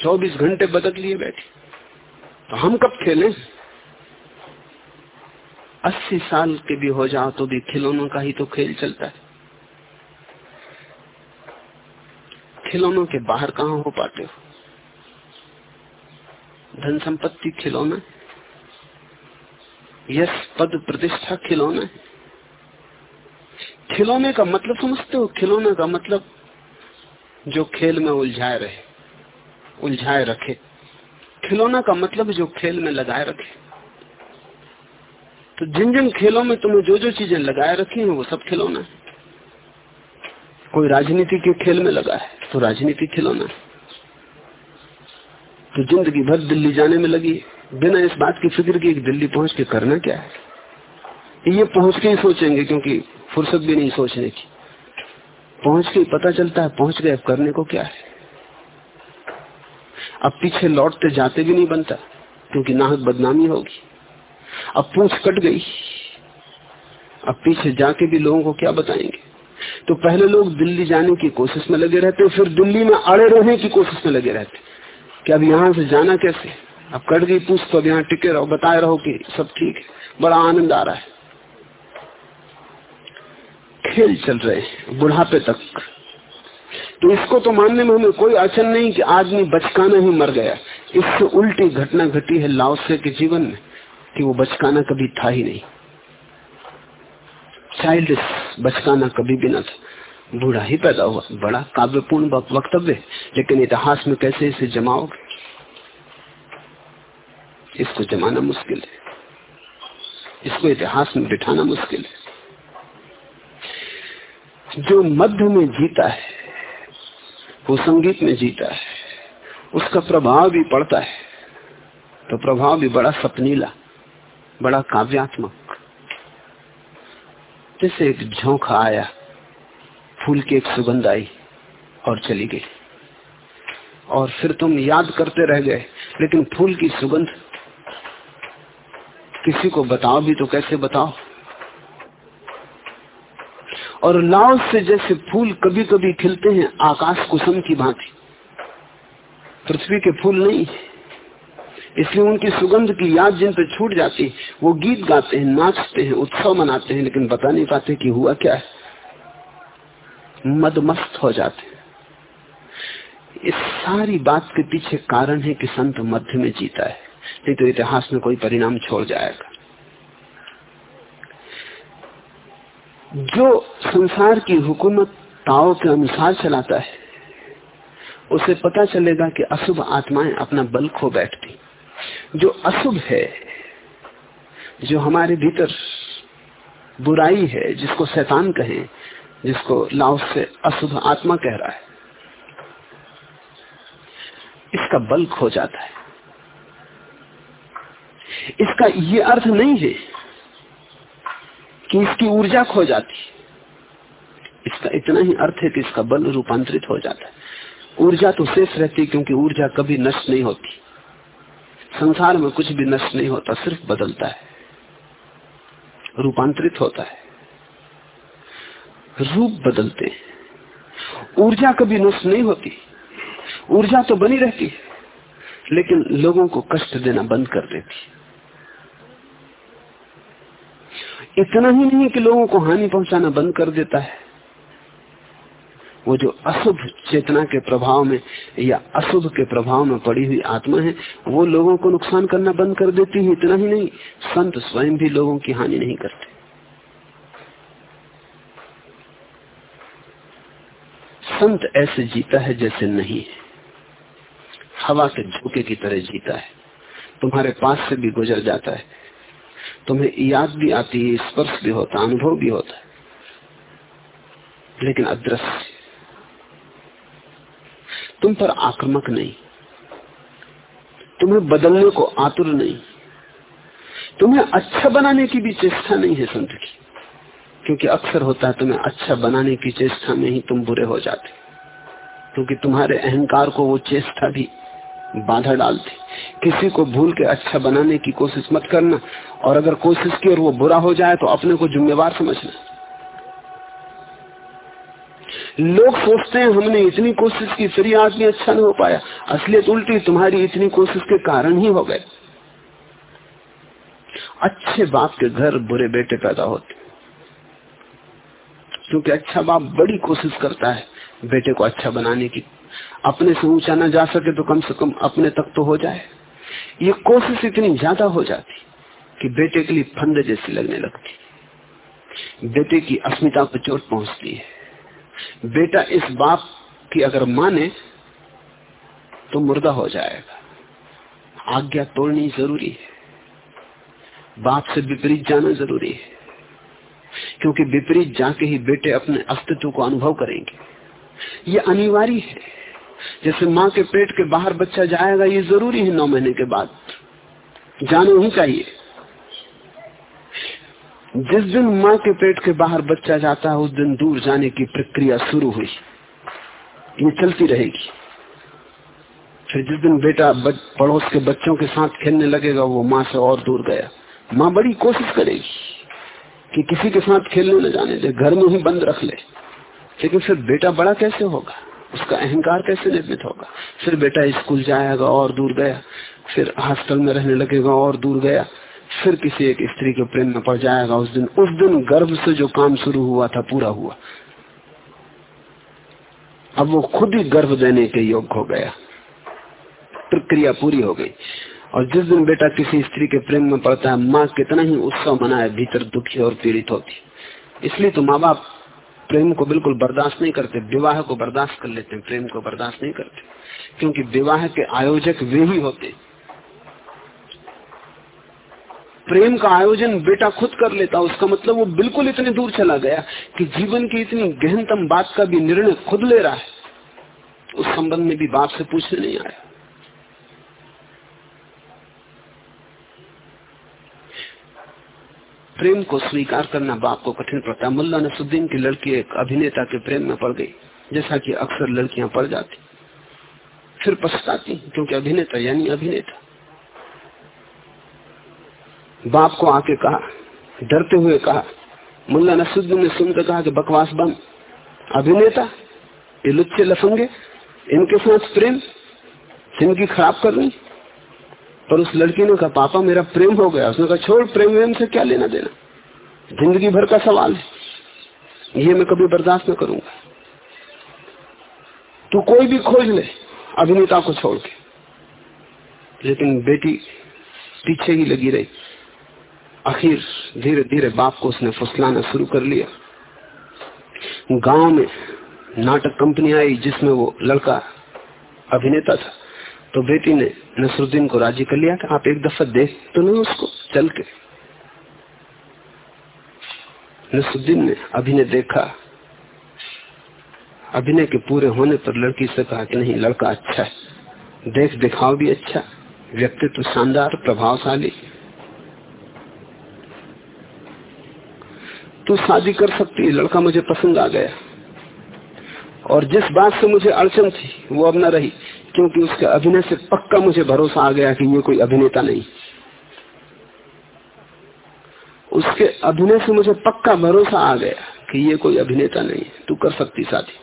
चौबीस घंटे बदक लिए बैठे। तो हम कब खेलें? अस्सी साल के भी हो जाओ तो भी खिलौनों का ही तो खेल चलता है। खिलौनों के बाहर कहा हो पाते हो? धन संपत्ति खिलौना? यश पद प्रतिष्ठा खिलौना खिलौने का मतलब समझते हो? खिलौने का मतलब जो खेल में उलझाए रहे, उलझाए रखे। खिलौना का मतलब जो खेल में लगाए रखे। तो जिन जिन खेलों में तुम्हें जो जो चीज़ें लगाए रखी हैं, वो सब खिलौना है। कोई राजनीति के खेल में लगा है तो राजनीति खिलौना है। तो ज़िंदगी भर दिल्ली जाने में लगी बिना इस बात की फ़िक्र की दिल्ली पहुँच के करना क्या है? ये पहुँच के ही सोचेंगे, क्योंकि फुर्सत भी नहीं सोचने की। पहुँच के पता चलता है, पहुँच गए करने को क्या है? अब पीछे लौटते जाते भी नहीं बनता, क्योंकि नाहक बदनामी होगी। अब पूछ कट गई। अब पीछे जाके भी लोगों को क्या बताएँगे? तो पहले लोग दिल्ली जाने की कोशिश में लगे रहते, फिर दिल्ली में अड़े रहने की कोशिश में लगे रहते। कि अब यहाँ से जाना कैसे? अब कट गई पूछ तो अब यहाँ टिके रहो, बताए रहो कि सब ठीक है, बड़ा आनंद आ रहा है। खेल चल रहे हैं, बुढ़ापे तक। तो इसको तो मानने में हमें कोई अड़चन नहीं कि आदमी बचकाना ही मर गया। इससे उल्टी घटना घटी है लाओसे के जीवन में कि वो बचकाना कभी था ही नहीं। चाइल्ड बचकाना कभी भी न था। बूढ़ा ही पैदा हुआ, बड़ा काव्यपूर्ण वक्तव्य लेकिन इतिहास में कैसे इसे जमाओगे? इसको जमाना मुश्किल है। इसको इतिहास में बिठाना मुश्किल है। जो मध्य में जीता है, वो संगीत में जीता है, उसका प्रभाव भी पड़ता है। तो प्रभाव भी बड़ा सपनीला, बड़ा काव्यात्मक। जैसे एक झोंका आया, फूल की एक सुगंध आई और चली गई। और फिर तुम याद करते रह गए, लेकिन फूल की सुगंध, किसी को बताओ भी तो कैसे बताओ? और लाव से जैसे फूल कभी कभी खिलते हैं, आकाश कुसुम की भांति। पृथ्वी के फूल नहीं इसलिए उनकी सुगंध की याद जिन पर छूट जाती वो गीत गाते हैं, नाचते हैं, उत्सव मनाते हैं, लेकिन बता नहीं पाते कि हुआ क्या है। मदमस्त हो जाते हैं। इस सारी बात के पीछे कारण है कि संत मध्य में जीता है, नहीं तो इतिहास में कोई परिणाम छोड़ जाएगा। जो संसार की हुकूमत ताओ के अनुसार चलाता है, उसे पता चलेगा कि अशुभ आत्माएँ अपना बल खो बैठती। जो अशुभ है, जो हमारे भीतर बुराई है, जिसको शैतान कहें, जिसको लाओ से अशुभ आत्मा कह रहा है, इसका बल खो जाता है। इसका ये अर्थ नहीं है कि इसकी ऊर्जा खो जाती इसका इतना ही अर्थ है कि इसका बल रूपांतरित हो जाता है। ऊर्जा तो शेष रहती क्योंकि ऊर्जा कभी नष्ट नहीं होती। संसार में कुछ भी नष्ट नहीं होता, सिर्फ़ बदलता है। रूपांतरित होता है। रूप बदलते हैं। ऊर्जा कभी नष्ट नहीं होती। ऊर्जा तो बनी रहती है, लेकिन लोगों को कष्ट देना बंद कर देती इतना ही नहीं कि लोगों को हानि पहुंचाना बंद कर देता है। वो जो अशुभ चेतना के प्रभाव में या अशुभ के प्रभाव में पड़ी हुई आत्मा है, वो लोगों को नुकसान करना बंद कर देती है। इतना ही नहीं, संत स्वयं भी लोगों की हानि नहीं करते। संत ऐसे जीता है जैसे नहीं है। हवा के झोंके की तरह जीता है। तुम्हारे पास से भी गुजर जाता है। तुम्हें याद भी आती है, स्पर्श भी होता अनुभव भी होता है। लेकिन अदृश्य। तुम पर आक्रमक नहीं। तुम्हें बदलने को आतुर नहीं। तुम्हें अच्छा बनाने की भी चेष्टा नहीं है संत की। क्योंकि अक्सर होता है तुम्हें अच्छा बनाने की चेष्टा में ही तुम बुरे हो जाते क्योंकि तुम्हारे अहंकार को वो चेष्टा भी बाधा डालती। किसी को भूल के अच्छा बनाने की कोशिश मत करना। और अगर कोशिश की और वो बुरा हो जाए तो अपने को जिम्मेवार समझना। लोग सोचते हैं, हमने इतनी कोशिश की, फिर आदमी अच्छा नहीं हो पाया। असलियत उल्टी, तुम्हारी इतनी कोशिश के कारण ही हो गए। अच्छे बाप के घर बुरे बेटे पैदा होते क्योंकि अच्छा बाप बड़ी कोशिश करता है बेटे को अच्छा बनाने की। अपने से ऊँचा ना जा सके तो कम से कम अपने तक तो हो जाए। ये कोशिश इतनी ज़्यादा हो जाती कि बेटे के लिए फंद जैसी लगने लगती। बेटे की अस्मिता पर चोट पहुँचती है। बेटा इस बाप की अगर माने तो मुर्दा हो जाएगा। आज्ञा तोड़नी ज़रूरी है। बाप से विपरीत जाना ज़रूरी है। क्योंकि विपरीत जाके ही बेटे अपने अस्तित्व को अनुभव करेंगे। ये अनिवार्य है। जैसे माँ के पेट के बाहर बच्चा जाएगा, ये ज़रूरी है नौ महीने के बाद। जाना ही चाहिए जिस दिन माँ के पेट के बाहर बच्चा जाता है, उस दिन दूर जाने की प्रक्रिया शुरू हुई। ये चलती रहेगी। फिर जिस दिन बेटा पड़ोस के बच्चों के साथ खेलने लगेगा, वो माँ से और दूर गया। माँ बड़ी कोशिश करेगी कि किसी के साथ खेलने न जाने दे, घर में ही बंद रख ले। लेकिन फिर बेटा बड़ा कैसे होगा? उसका अहंकार कैसे निर्मित होगा? फिर बेटा स्कूल जाएगा और दूर गया, फिर हॉस्टल में रहने लगेगा और दूर गया, फिर किसी एक स्त्री के प्रेम में पड़ जाएगा उस दिन। उस दिन गर्भ से जो काम शुरू हुआ था, पूरा हुआ। अब वो खुद ही गर्भ देने के योग्य हो गया। प्रक्रिया पूरी हो गई। और जिस दिन बेटा किसी स्त्री के प्रेम में पड़ता है, माँ कितना ही उत्सव मनाए, भीतर दुखी और पीड़ित होती। इसलिए तो माँ बाप प्रेम को बिल्कुल बर्दाश्त नहीं करते, विवाह को बर्दाश्त कर लेते हैं, प्रेम को बर्दाश्त नहीं करते। क्योंकि विवाह के आयोजक वे ही होते। प्रेम का आयोजन बेटा खुद कर लेता, उसका मतलब वो बिल्कुल इतने दूर चला गया कि जीवन की इतनी गहनतम बात का भी निर्णय खुद ले रहा है। उस संबंध में भी बाप से पूछने नहीं आया। प्रेम को स्वीकार करना बाप को कठिन पड़ता। मुल्ला नसुद्दीन की लड़की एक अभिनेता के प्रेम में पड़ गई, जैसा कि अक्सर लड़कियाँ पड़ जाती। फिर पछताती, क्योंकि अभिनेता यानी अभिनेता। बाप को आके कहा, डरते हुए कहा, मुल्ला नसुद्दीन ने सुनकर कहा कि बकवास बंद। अभिनेता, ये लुच्चे लफंगे, इनके साथ प्रेम, ज़िंदगी खराब करनी पर उस लड़की ने कहा, पापा, मेरा प्रेम हो गया। उसने कहा, छोड़, प्रेम वेम से क्या लेना देना? ज़िंदगी भर का सवाल है। ये मैं कभी बर्दाश्त न करूँगा। तू कोई भी खोज ले, अभिनेता को छोड़ के। लेकिन बेटी पीछे ही लगी रही। आखिर धीरे धीरे बाप को उसने फुसलाना शुरू कर लिया। गाँव में नाटक कंपनी आई जिसमें वो लड़का अभिनेता था। तो बेटी ने नसरुद्दीन को राज़ी कर लिया कि आप एक दफ़ा देख तो नहीं उसको, चल के। नसरुद्दीन ने अभिनय देखा। अभिनय के पूरे होने पर लड़की से कहा कि नहीं, लड़का अच्छा है। देख दिखाव भी अच्छा। व्यक्तित्व शानदार, प्रभावशाली। तू शादी कर सकती है, लड़का मुझे पसंद आ गया। और जिस बात से मुझे अड़चन थी, वो अब न रही। क्योंकि उसके अभिनय से पक्का मुझे भरोसा आ गया कि ये कोई अभिनेता नहीं। उसके अभिनय से मुझे पक्का भरोसा आ गया कि ये कोई अभिनेता नहीं तू कर सकती साथी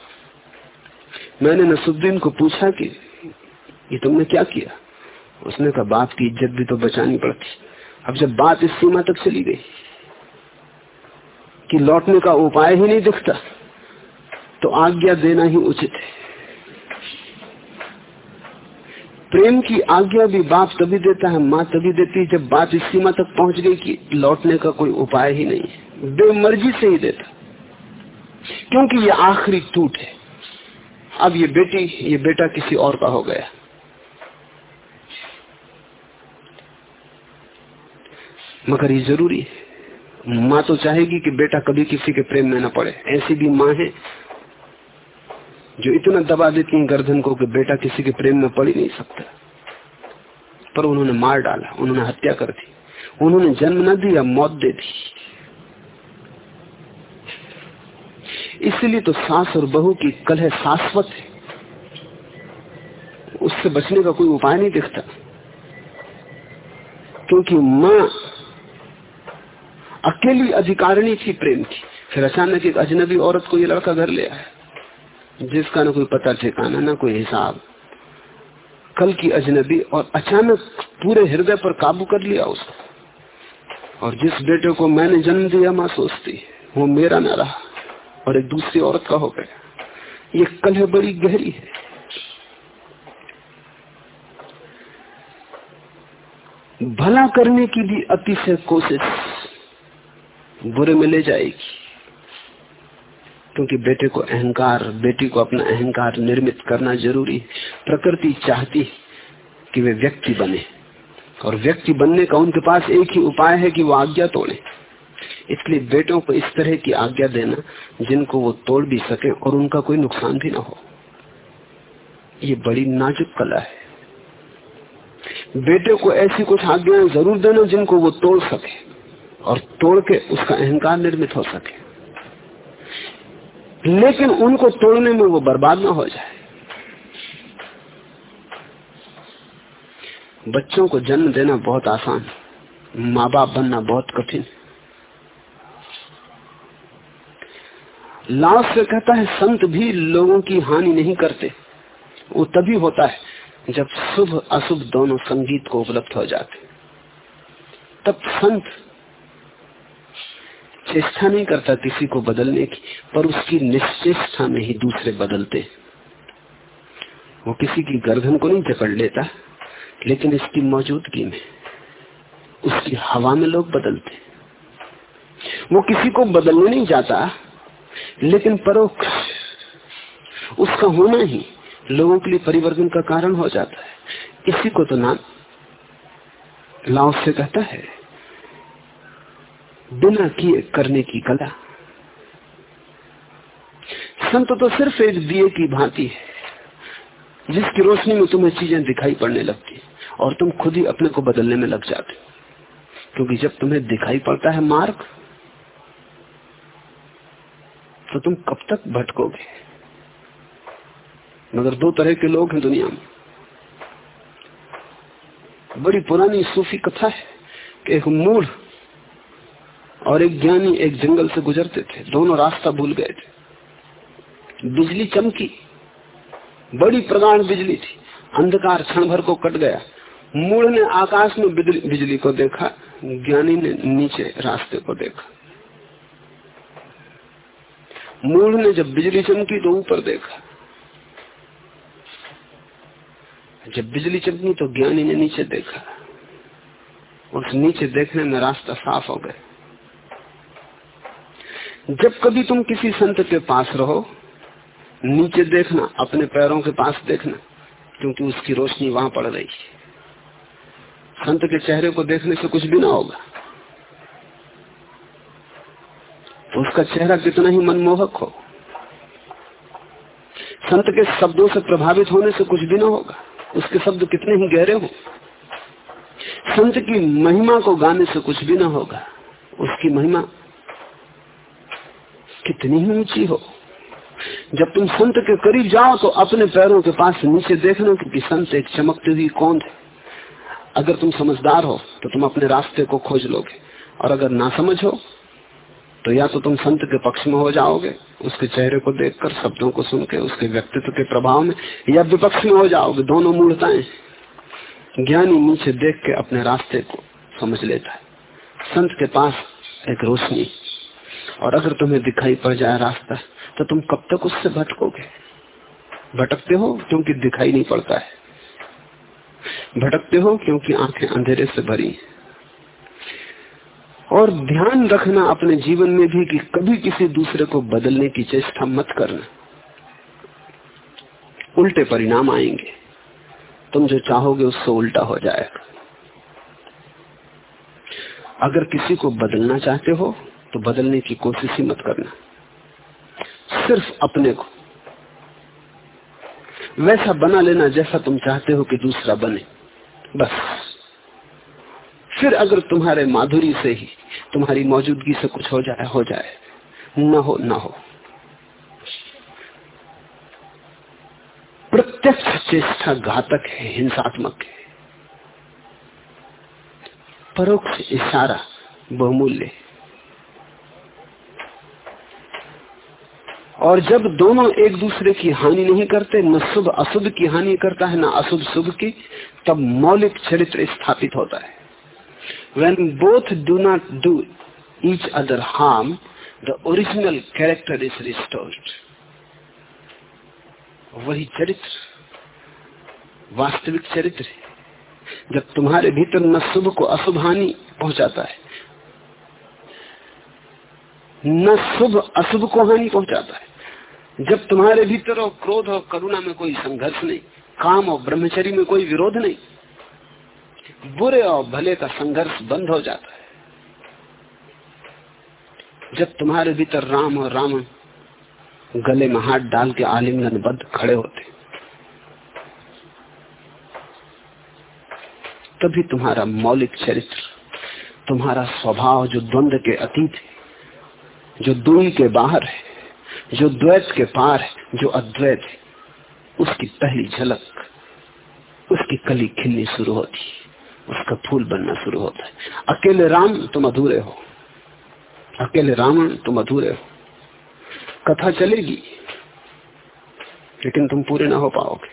मैंने नसुद्दीन को पूछा कि, ये तुमने क्या किया? उसने कहा, बाप की इज़्ज़त भी तो बचानी पड़ती। अब जब बात इस सीमा तक चली गई कि लौटने का उपाय ही नहीं दिखता तो आज्ञा देना ही उचित है। प्रेम की आज्ञा भी बाप तभी देता है, माँ तभी देती है, जब बात इस सीमा तक पहुँच गई कि लौटने का कोई उपाय ही नहीं है। बेमर्जी से ही देता। क्योंकि ये आखिरी टूट है। अब ये बेटी, ये बेटा किसी और का हो गया। मगर ये ज़रूरी है। माँ तो चाहेगी कि बेटा कभी किसी के प्रेम में न पड़े। ऐसी भी माँ है जो इतना दबा देती है गर्दन को कि बेटा किसी के प्रेम में पड़ ही नहीं सकता। पर उन्होंने मार डाला, उन्होंने हत्या कर दी। उन्होंने जन्म न दिया, मौत दे दी। इसलिए तो सास और बहू की कलह शाश्वत है। उससे बचने का कोई उपाय नहीं दिखता। क्योंकि माँ अकेली अधिकारिणी थी, प्रेम की फिर अचानक एक अजनबी औरत को ये लड़का घर ले आया। जिसका ना कोई पता ठिकाना, ना कोई हिसाब। कल की अजनबी और अचानक पूरे हृदय पर काबू कर लिया उसको और जिस बेटे को मैंने जन्म दिया, माँ सोचती वो मेरा ना रहा, और एक दूसरी औरत का हो गया। ये कलह बड़ी गहरी है। भला करने की भी अतिशय कोशिश बुरे में ले जाएगी। क्योंकि बेटे को अहंकार, बेटी को अपना अहंकार निर्मित करना ज़रूरी प्रकृति चाहती कि वे व्यक्ति बने। और व्यक्ति बनने का उनके पास एक ही उपाय है कि वो आज्ञा तोड़े। इसलिए बेटों को इस तरह की आज्ञा देना, जिनको वो तोड़ भी सके और उनका कोई नुकसान भी ना हो। ये बड़ी नाजुक कला है। बेटे को ऐसी कुछ आज्ञाएँ ज़रूर देना जिनको वो तोड़ सके और तोड़ के उसका अहंकार निर्मित हो सके। लेकिन उनको तोड़ने में वो बर्बाद ना हो जाए। बच्चों को जन्म देना बहुत आसान माँ बाप बनना बहुत कठिन लाश से कहता है, संत भी लोगों की हानि नहीं करते। वो तभी होता है जब शुभ अशुभ दोनों संगीत को उपलब्ध हो जाते। तब संत चेष्टा नहीं करता किसी को बदलने की, पर उसकी निश्चेष्टा में ही दूसरे बदलते वो किसी की गर्दन को नहीं जकड़ लेता, लेकिन इसकी मौजूदगी में, उसकी हवा में लोग बदलते वो किसी को बदलने नहीं जाता, लेकिन परोक्ष, उसका होना ही लोगों के लिए परिवर्तन का कारण हो जाता है। इसी को तो नाम लाओ से कहता है। बिना किए करने की कला। संत तो सिर्फ़ एक दिए की भांति है, जिसकी रोशनी में तुम्हें चीज़ें दिखाई पड़ने लगती और तुम खुद ही अपने को बदलने में लग जाते क्योंकि जब तुम्हें दिखाई पड़ता है मार्ग तो तुम कब तक भटकोगे? मगर दो तरह के लोग हैं दुनिया में। बड़ी पुरानी सूफी कथा है कि एक मूल और एक ज्ञानी एक जंगल से गुजरते थे। दोनों रास्ता भूल गए थे। बिजली चमकी। बड़ी प्रगाढ़ बिजली थी। अंधकार क्षण भर को कट गया। मूल ने आकाश में बिजली को देखा। ज्ञानी ने नीचे रास्ते को देखा। मूल ने जब बिजली चमकी तो ऊपर देखा। जब बिजली चमकी तो ज्ञानी ने नीचे देखा। उस नीचे देखने में रास्ता साफ़ हो गया। जब कभी तुम किसी संत के पास रहो, नीचे देखना, अपने पैरों के पास देखना, क्योंकि उसकी रोशनी वहाँ पड़ रही है। संत के चेहरे को देखने से कुछ भी ना होगा। उसका चेहरा कितना ही मनमोहक हो। संत के शब्दों से प्रभावित होने से कुछ भी ना होगा। उसके शब्द कितने ही गहरे हो। संत की महिमा को गाने से कुछ भी ना होगा। उसकी महिमा कितनी ही ऊँची हो। जब तुम संत के करीब जाओ तो अपने पैरों के पास नीचे देखना क्योंकि संत एक चमकती हुई कौन है। अगर तुम समझदार हो तो तुम अपने रास्ते को खोज लोगे। और अगर ना समझ हो तो या तो तुम संत के पक्ष में हो जाओगे, उसके चेहरे को देखकर, शब्दों को सुन के उसके व्यक्तित्व के प्रभाव में, या विपक्ष में हो जाओगे। दोनों मूर्ताएँ ज्ञानी नीचे देख के अपने रास्ते को समझ लेता है। संत के पास एक रोशनी और अगर तुम्हें दिखाई पड़ जाए रास्ता तो तुम कब तक उससे भटकोगे? भटकते हो क्योंकि दिखाई नहीं पड़ता है। भटकते हो क्योंकि आँखें अंधेरे से भरी और ध्यान रखना अपने जीवन में भी कि कभी किसी दूसरे को बदलने की चेष्टा मत करना। उल्टे परिणाम आएँगे। तुम जो चाहोगे उससे उल्टा हो जाएगा। अगर किसी को बदलना चाहते हो तो बदलने की कोशिश ही मत करना। सिर्फ़ अपने को। वैसा बना लेना जैसा तुम चाहते हो कि दूसरा बने। बस। फिर अगर तुम्हारे माधुरी से ही तुम्हारी मौजूदगी से कुछ हो जाए हो जाए। न हो न हो। प्रत्यक्ष चेष्टा घातक है, हिंसात्मक है। परोक्ष इशारा बहुमूल्य है। और जब दोनों एक दूसरे की हानि नहीं करते, न शुभ अशुभ की हानि करता है, न अशुभ शुभ की, तब मौलिक चरित्र स्थापित होता है। When both do not do each other harm the original character is restored वही चरित्र, वास्तविक चरित्र है। जब तुम्हारे भीतर न शुभ को अशुभ हानि पहुंचाता है, न शुभ अशुभ को हानि पहुंचाता है जब तुम्हारे भीतर और क्रोध और करुणा में कोई संघर्ष नहीं, काम और ब्रह्मचरी में कोई विरोध नहीं, बुरे और भले का संघर्ष बंद हो जाता है। जब तुम्हारे भीतर राम और राम गले में हाथ डाल के आलिंगन बद्ध खड़े होते, तभी तुम्हारा मौलिक चरित्र, तुम्हारा स्वभाव जो द्वंद के अतीत है, जो दूरी के बाहर है जो द्वैत के पार है, जो अद्वैत है, उसकी पहली झलक, उसकी कली खिलनी शुरू होती उसका फूल बनना शुरू होता है। अकेले राम तुम अधूरे हो, अकेले रावण तुम अधूरे हो। कथा चलेगी, लेकिन तुम पूरे ना हो पाओगे।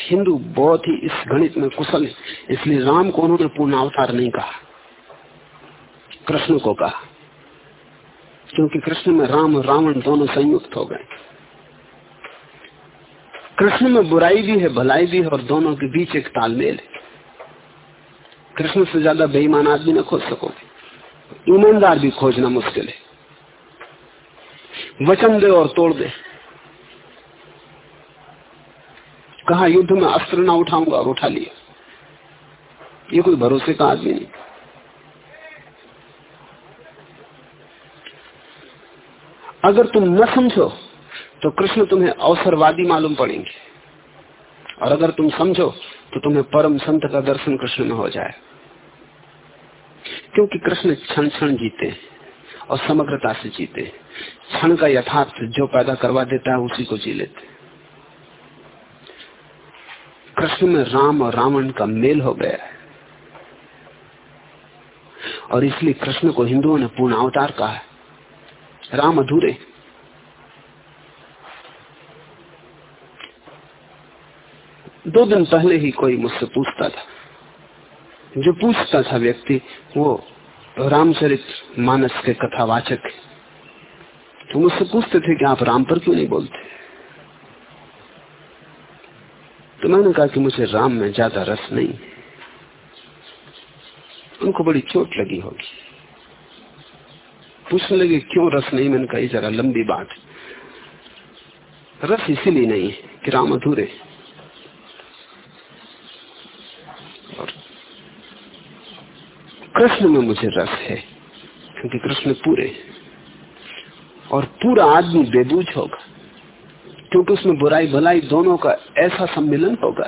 हिंदू बहुत ही इस गणित में कुशल है, इसलिए राम को उन्होंने पूर्ण अवतार नहीं कहा, कृष्ण को कहा। क्योंकि कृष्ण में राम रावण दोनों संयुक्त हो गए। कृष्ण में बुराई भी है, भलाई भी है और दोनों के बीच एक तालमेल है। कृष्ण से ज़्यादा बेईमान आदमी न खोज सकोगे। ईमानदार भी खोजना मुश्किल है। वचन दे और तोड़ दे। कहा, युद्ध में अस्त्र ना उठाऊँगा और उठा लिया। ये कोई भरोसे का आदमी नहीं। अगर तुम न समझो तो कृष्ण तुम्हें अवसरवादी मालूम पड़ेंगे। और अगर तुम समझो तो तुम्हें परम संत का दर्शन कृष्ण में हो जाए। क्योंकि कृष्ण क्षण क्षण जीते और समग्रता से जीते। क्षण का यथार्थ जो पैदा करवा देता है, उसी को जी लेते। कृष्ण में राम और रावण का मेल हो गया है। और इसलिए कृष्ण को हिंदुओं ने पूर्ण अवतार कहा है। राम अधूरे। दो दिन पहले ही कोई मुझसे पूछता था। जो पूछता था व्यक्ति, वो रामचरित मानस के कथावाचक तो मुझसे पूछते थे कि आप राम पर क्यों नहीं बोलते? तो मैंने कहा कि मुझे राम में ज़्यादा रस नहीं उनको बड़ी चोट लगी होगी। पूछने लगे, क्यों रस नहीं? मैंने कही जरा लंबी बात रस इसीलिए नहीं कि राम अधूरे और कृष्ण में मुझे रस है, क्योंकि कृष्ण पूरे और पूरा आदमी बेबूझ होगा, क्योंकि उसमें बुराई भलाई दोनों का ऐसा सम्मिलन होगा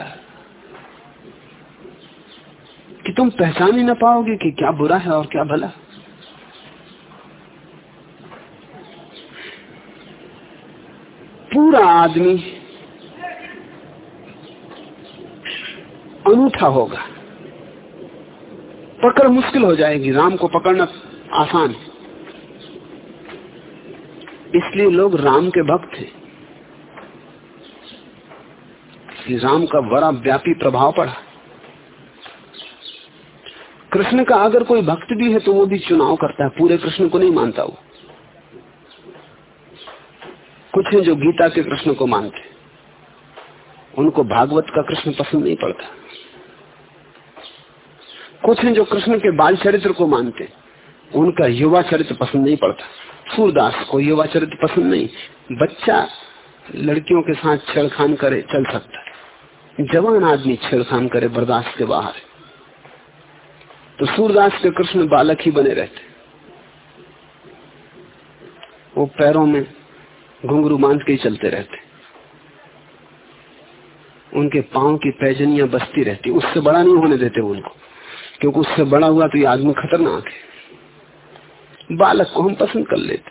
कि तुम पहचान ही ना पाओगे कि क्या बुरा है और क्या भला। पूरा आदमी अनूठा होगा। पकड़ मुश्किल हो जाएगी। राम को पकड़ना आसान है। इसलिए लोग राम के भक्त थे राम का बड़ा व्यापी प्रभाव पड़ा। कृष्ण का अगर कोई भक्त भी है तो वो भी चुनाव करता है। पूरे कृष्ण को नहीं मानता वो। कुछ है जो गीता के कृष्ण को मानते उनको भागवत का कृष्ण पसंद नहीं पड़ता। कुछ हैं जो कृष्ण के बाल चरित्र को मानते उनका युवा चरित्र पसंद नहीं पड़ता। सूरदास को युवा चरित्र पसंद नहीं। बच्चा लड़कियों के साथ छेड़खान करे, चल सकता है। जवान आदमी छेड़खान करे, बर्दाश्त के बाहर तो सूरदास के कृष्ण बालक ही बने रहते वो पैरों में घुंघरू बाँध के ही चलते रहते। उनके पाँव की पैजनियाँ बसती रहती, उससे बड़ा नहीं होने देते उनको। क्योंकि उससे बड़ा हुआ तो ये आदमी खतरनाक है। बालक को हम पसंद कर लेते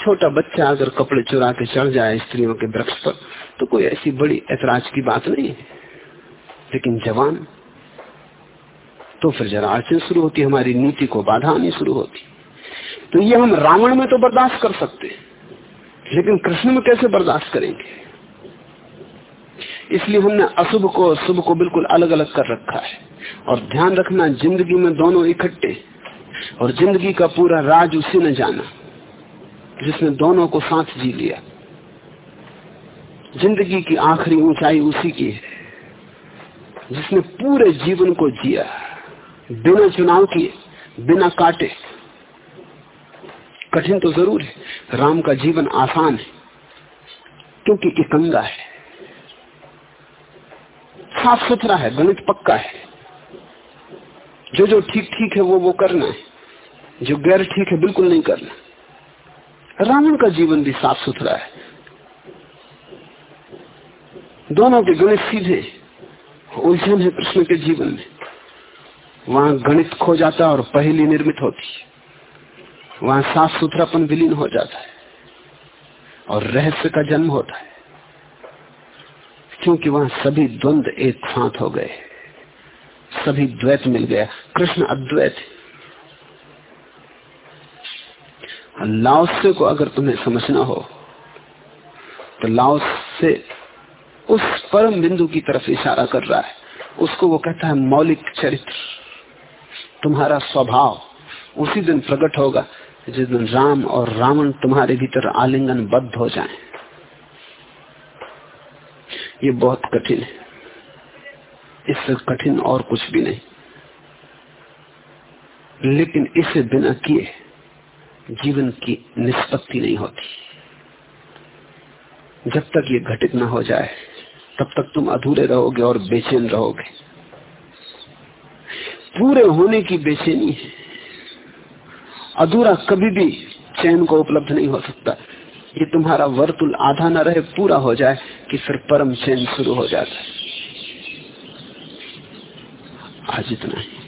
छोटा बच्चा अगर कपड़े चुरा के चढ़ जाए स्त्रियों के वृक्ष पर तो कोई ऐसी बड़ी ऐतराज की बात नहीं है। लेकिन जवान तो फिर जरा अड़चन शुरू होती, हमारी नीति को बाधा आनी शुरू होती। तो ये हम रावण में तो बर्दाश्त कर सकते लेकिन कृष्ण में कैसे बर्दाश्त करेंगे? इसलिए हमने अशुभ को, शुभ को बिल्कुल अलग अलग कर रखा है। और ध्यान रखना, ज़िंदगी में दोनों इकट्ठे और ज़िंदगी का पूरा राज उसी ने जाना, जिसने दोनों को साथ जी लिया। ज़िंदगी की आखिरी ऊंचाई उसी की है, जिसने पूरे जीवन को जिया। बिना चुनाव किए, बिना काटे कठिन तो ज़रूर है। राम का जीवन आसान है, क्योंकि इकंगा है। साफ़ सुथरा है, गणित पक्का है। जो जो ठीक ठीक है वो वो करना है, जो गैर ठीक है बिल्कुल नहीं करना। रावण का जीवन भी साफ़ सुथरा है। दोनों के गणित सीधे उलझन है कृष्ण के जीवन में। वहाँ गणित खो जाता और पहली निर्मित होती है। वहाँ साफ़ सुथरापन विलीन हो जाता है और रहस्य का जन्म होता है। क्योंकि वहाँ सभी द्वंद एक साथ हो गए। सभी द्वैत मिल गया। कृष्ण अद्वैत लाओसे को अगर तुम्हें समझना हो तो लाओस से उस परम बिंदु की तरफ़ इशारा कर रहा है। उसको वो कहता है मौलिक चरित्र। तुम्हारा स्वभाव उसी दिन प्रकट होगा। जिस दिन राम और रावण तुम्हारे भीतर आलिंगन बद्ध हो जाएँ। ये बहुत कठिन है। इससे कठिन और कुछ भी नहीं। लेकिन इसे बिना किए जीवन की निष्पत्ति नहीं होती। जब तक ये घटित ना हो जाए, तब तक तुम अधूरे रहोगे और बेचैन रहोगे। पूरे होने की बेचैनी है। अधूरा कभी भी चैन को उपलब्ध नहीं हो सकता। ये तुम्हारा वर्तुल आधा न रहे, पूरा हो जाए कि फिर परम चैन शुरू हो जाता है। आज इतना ही।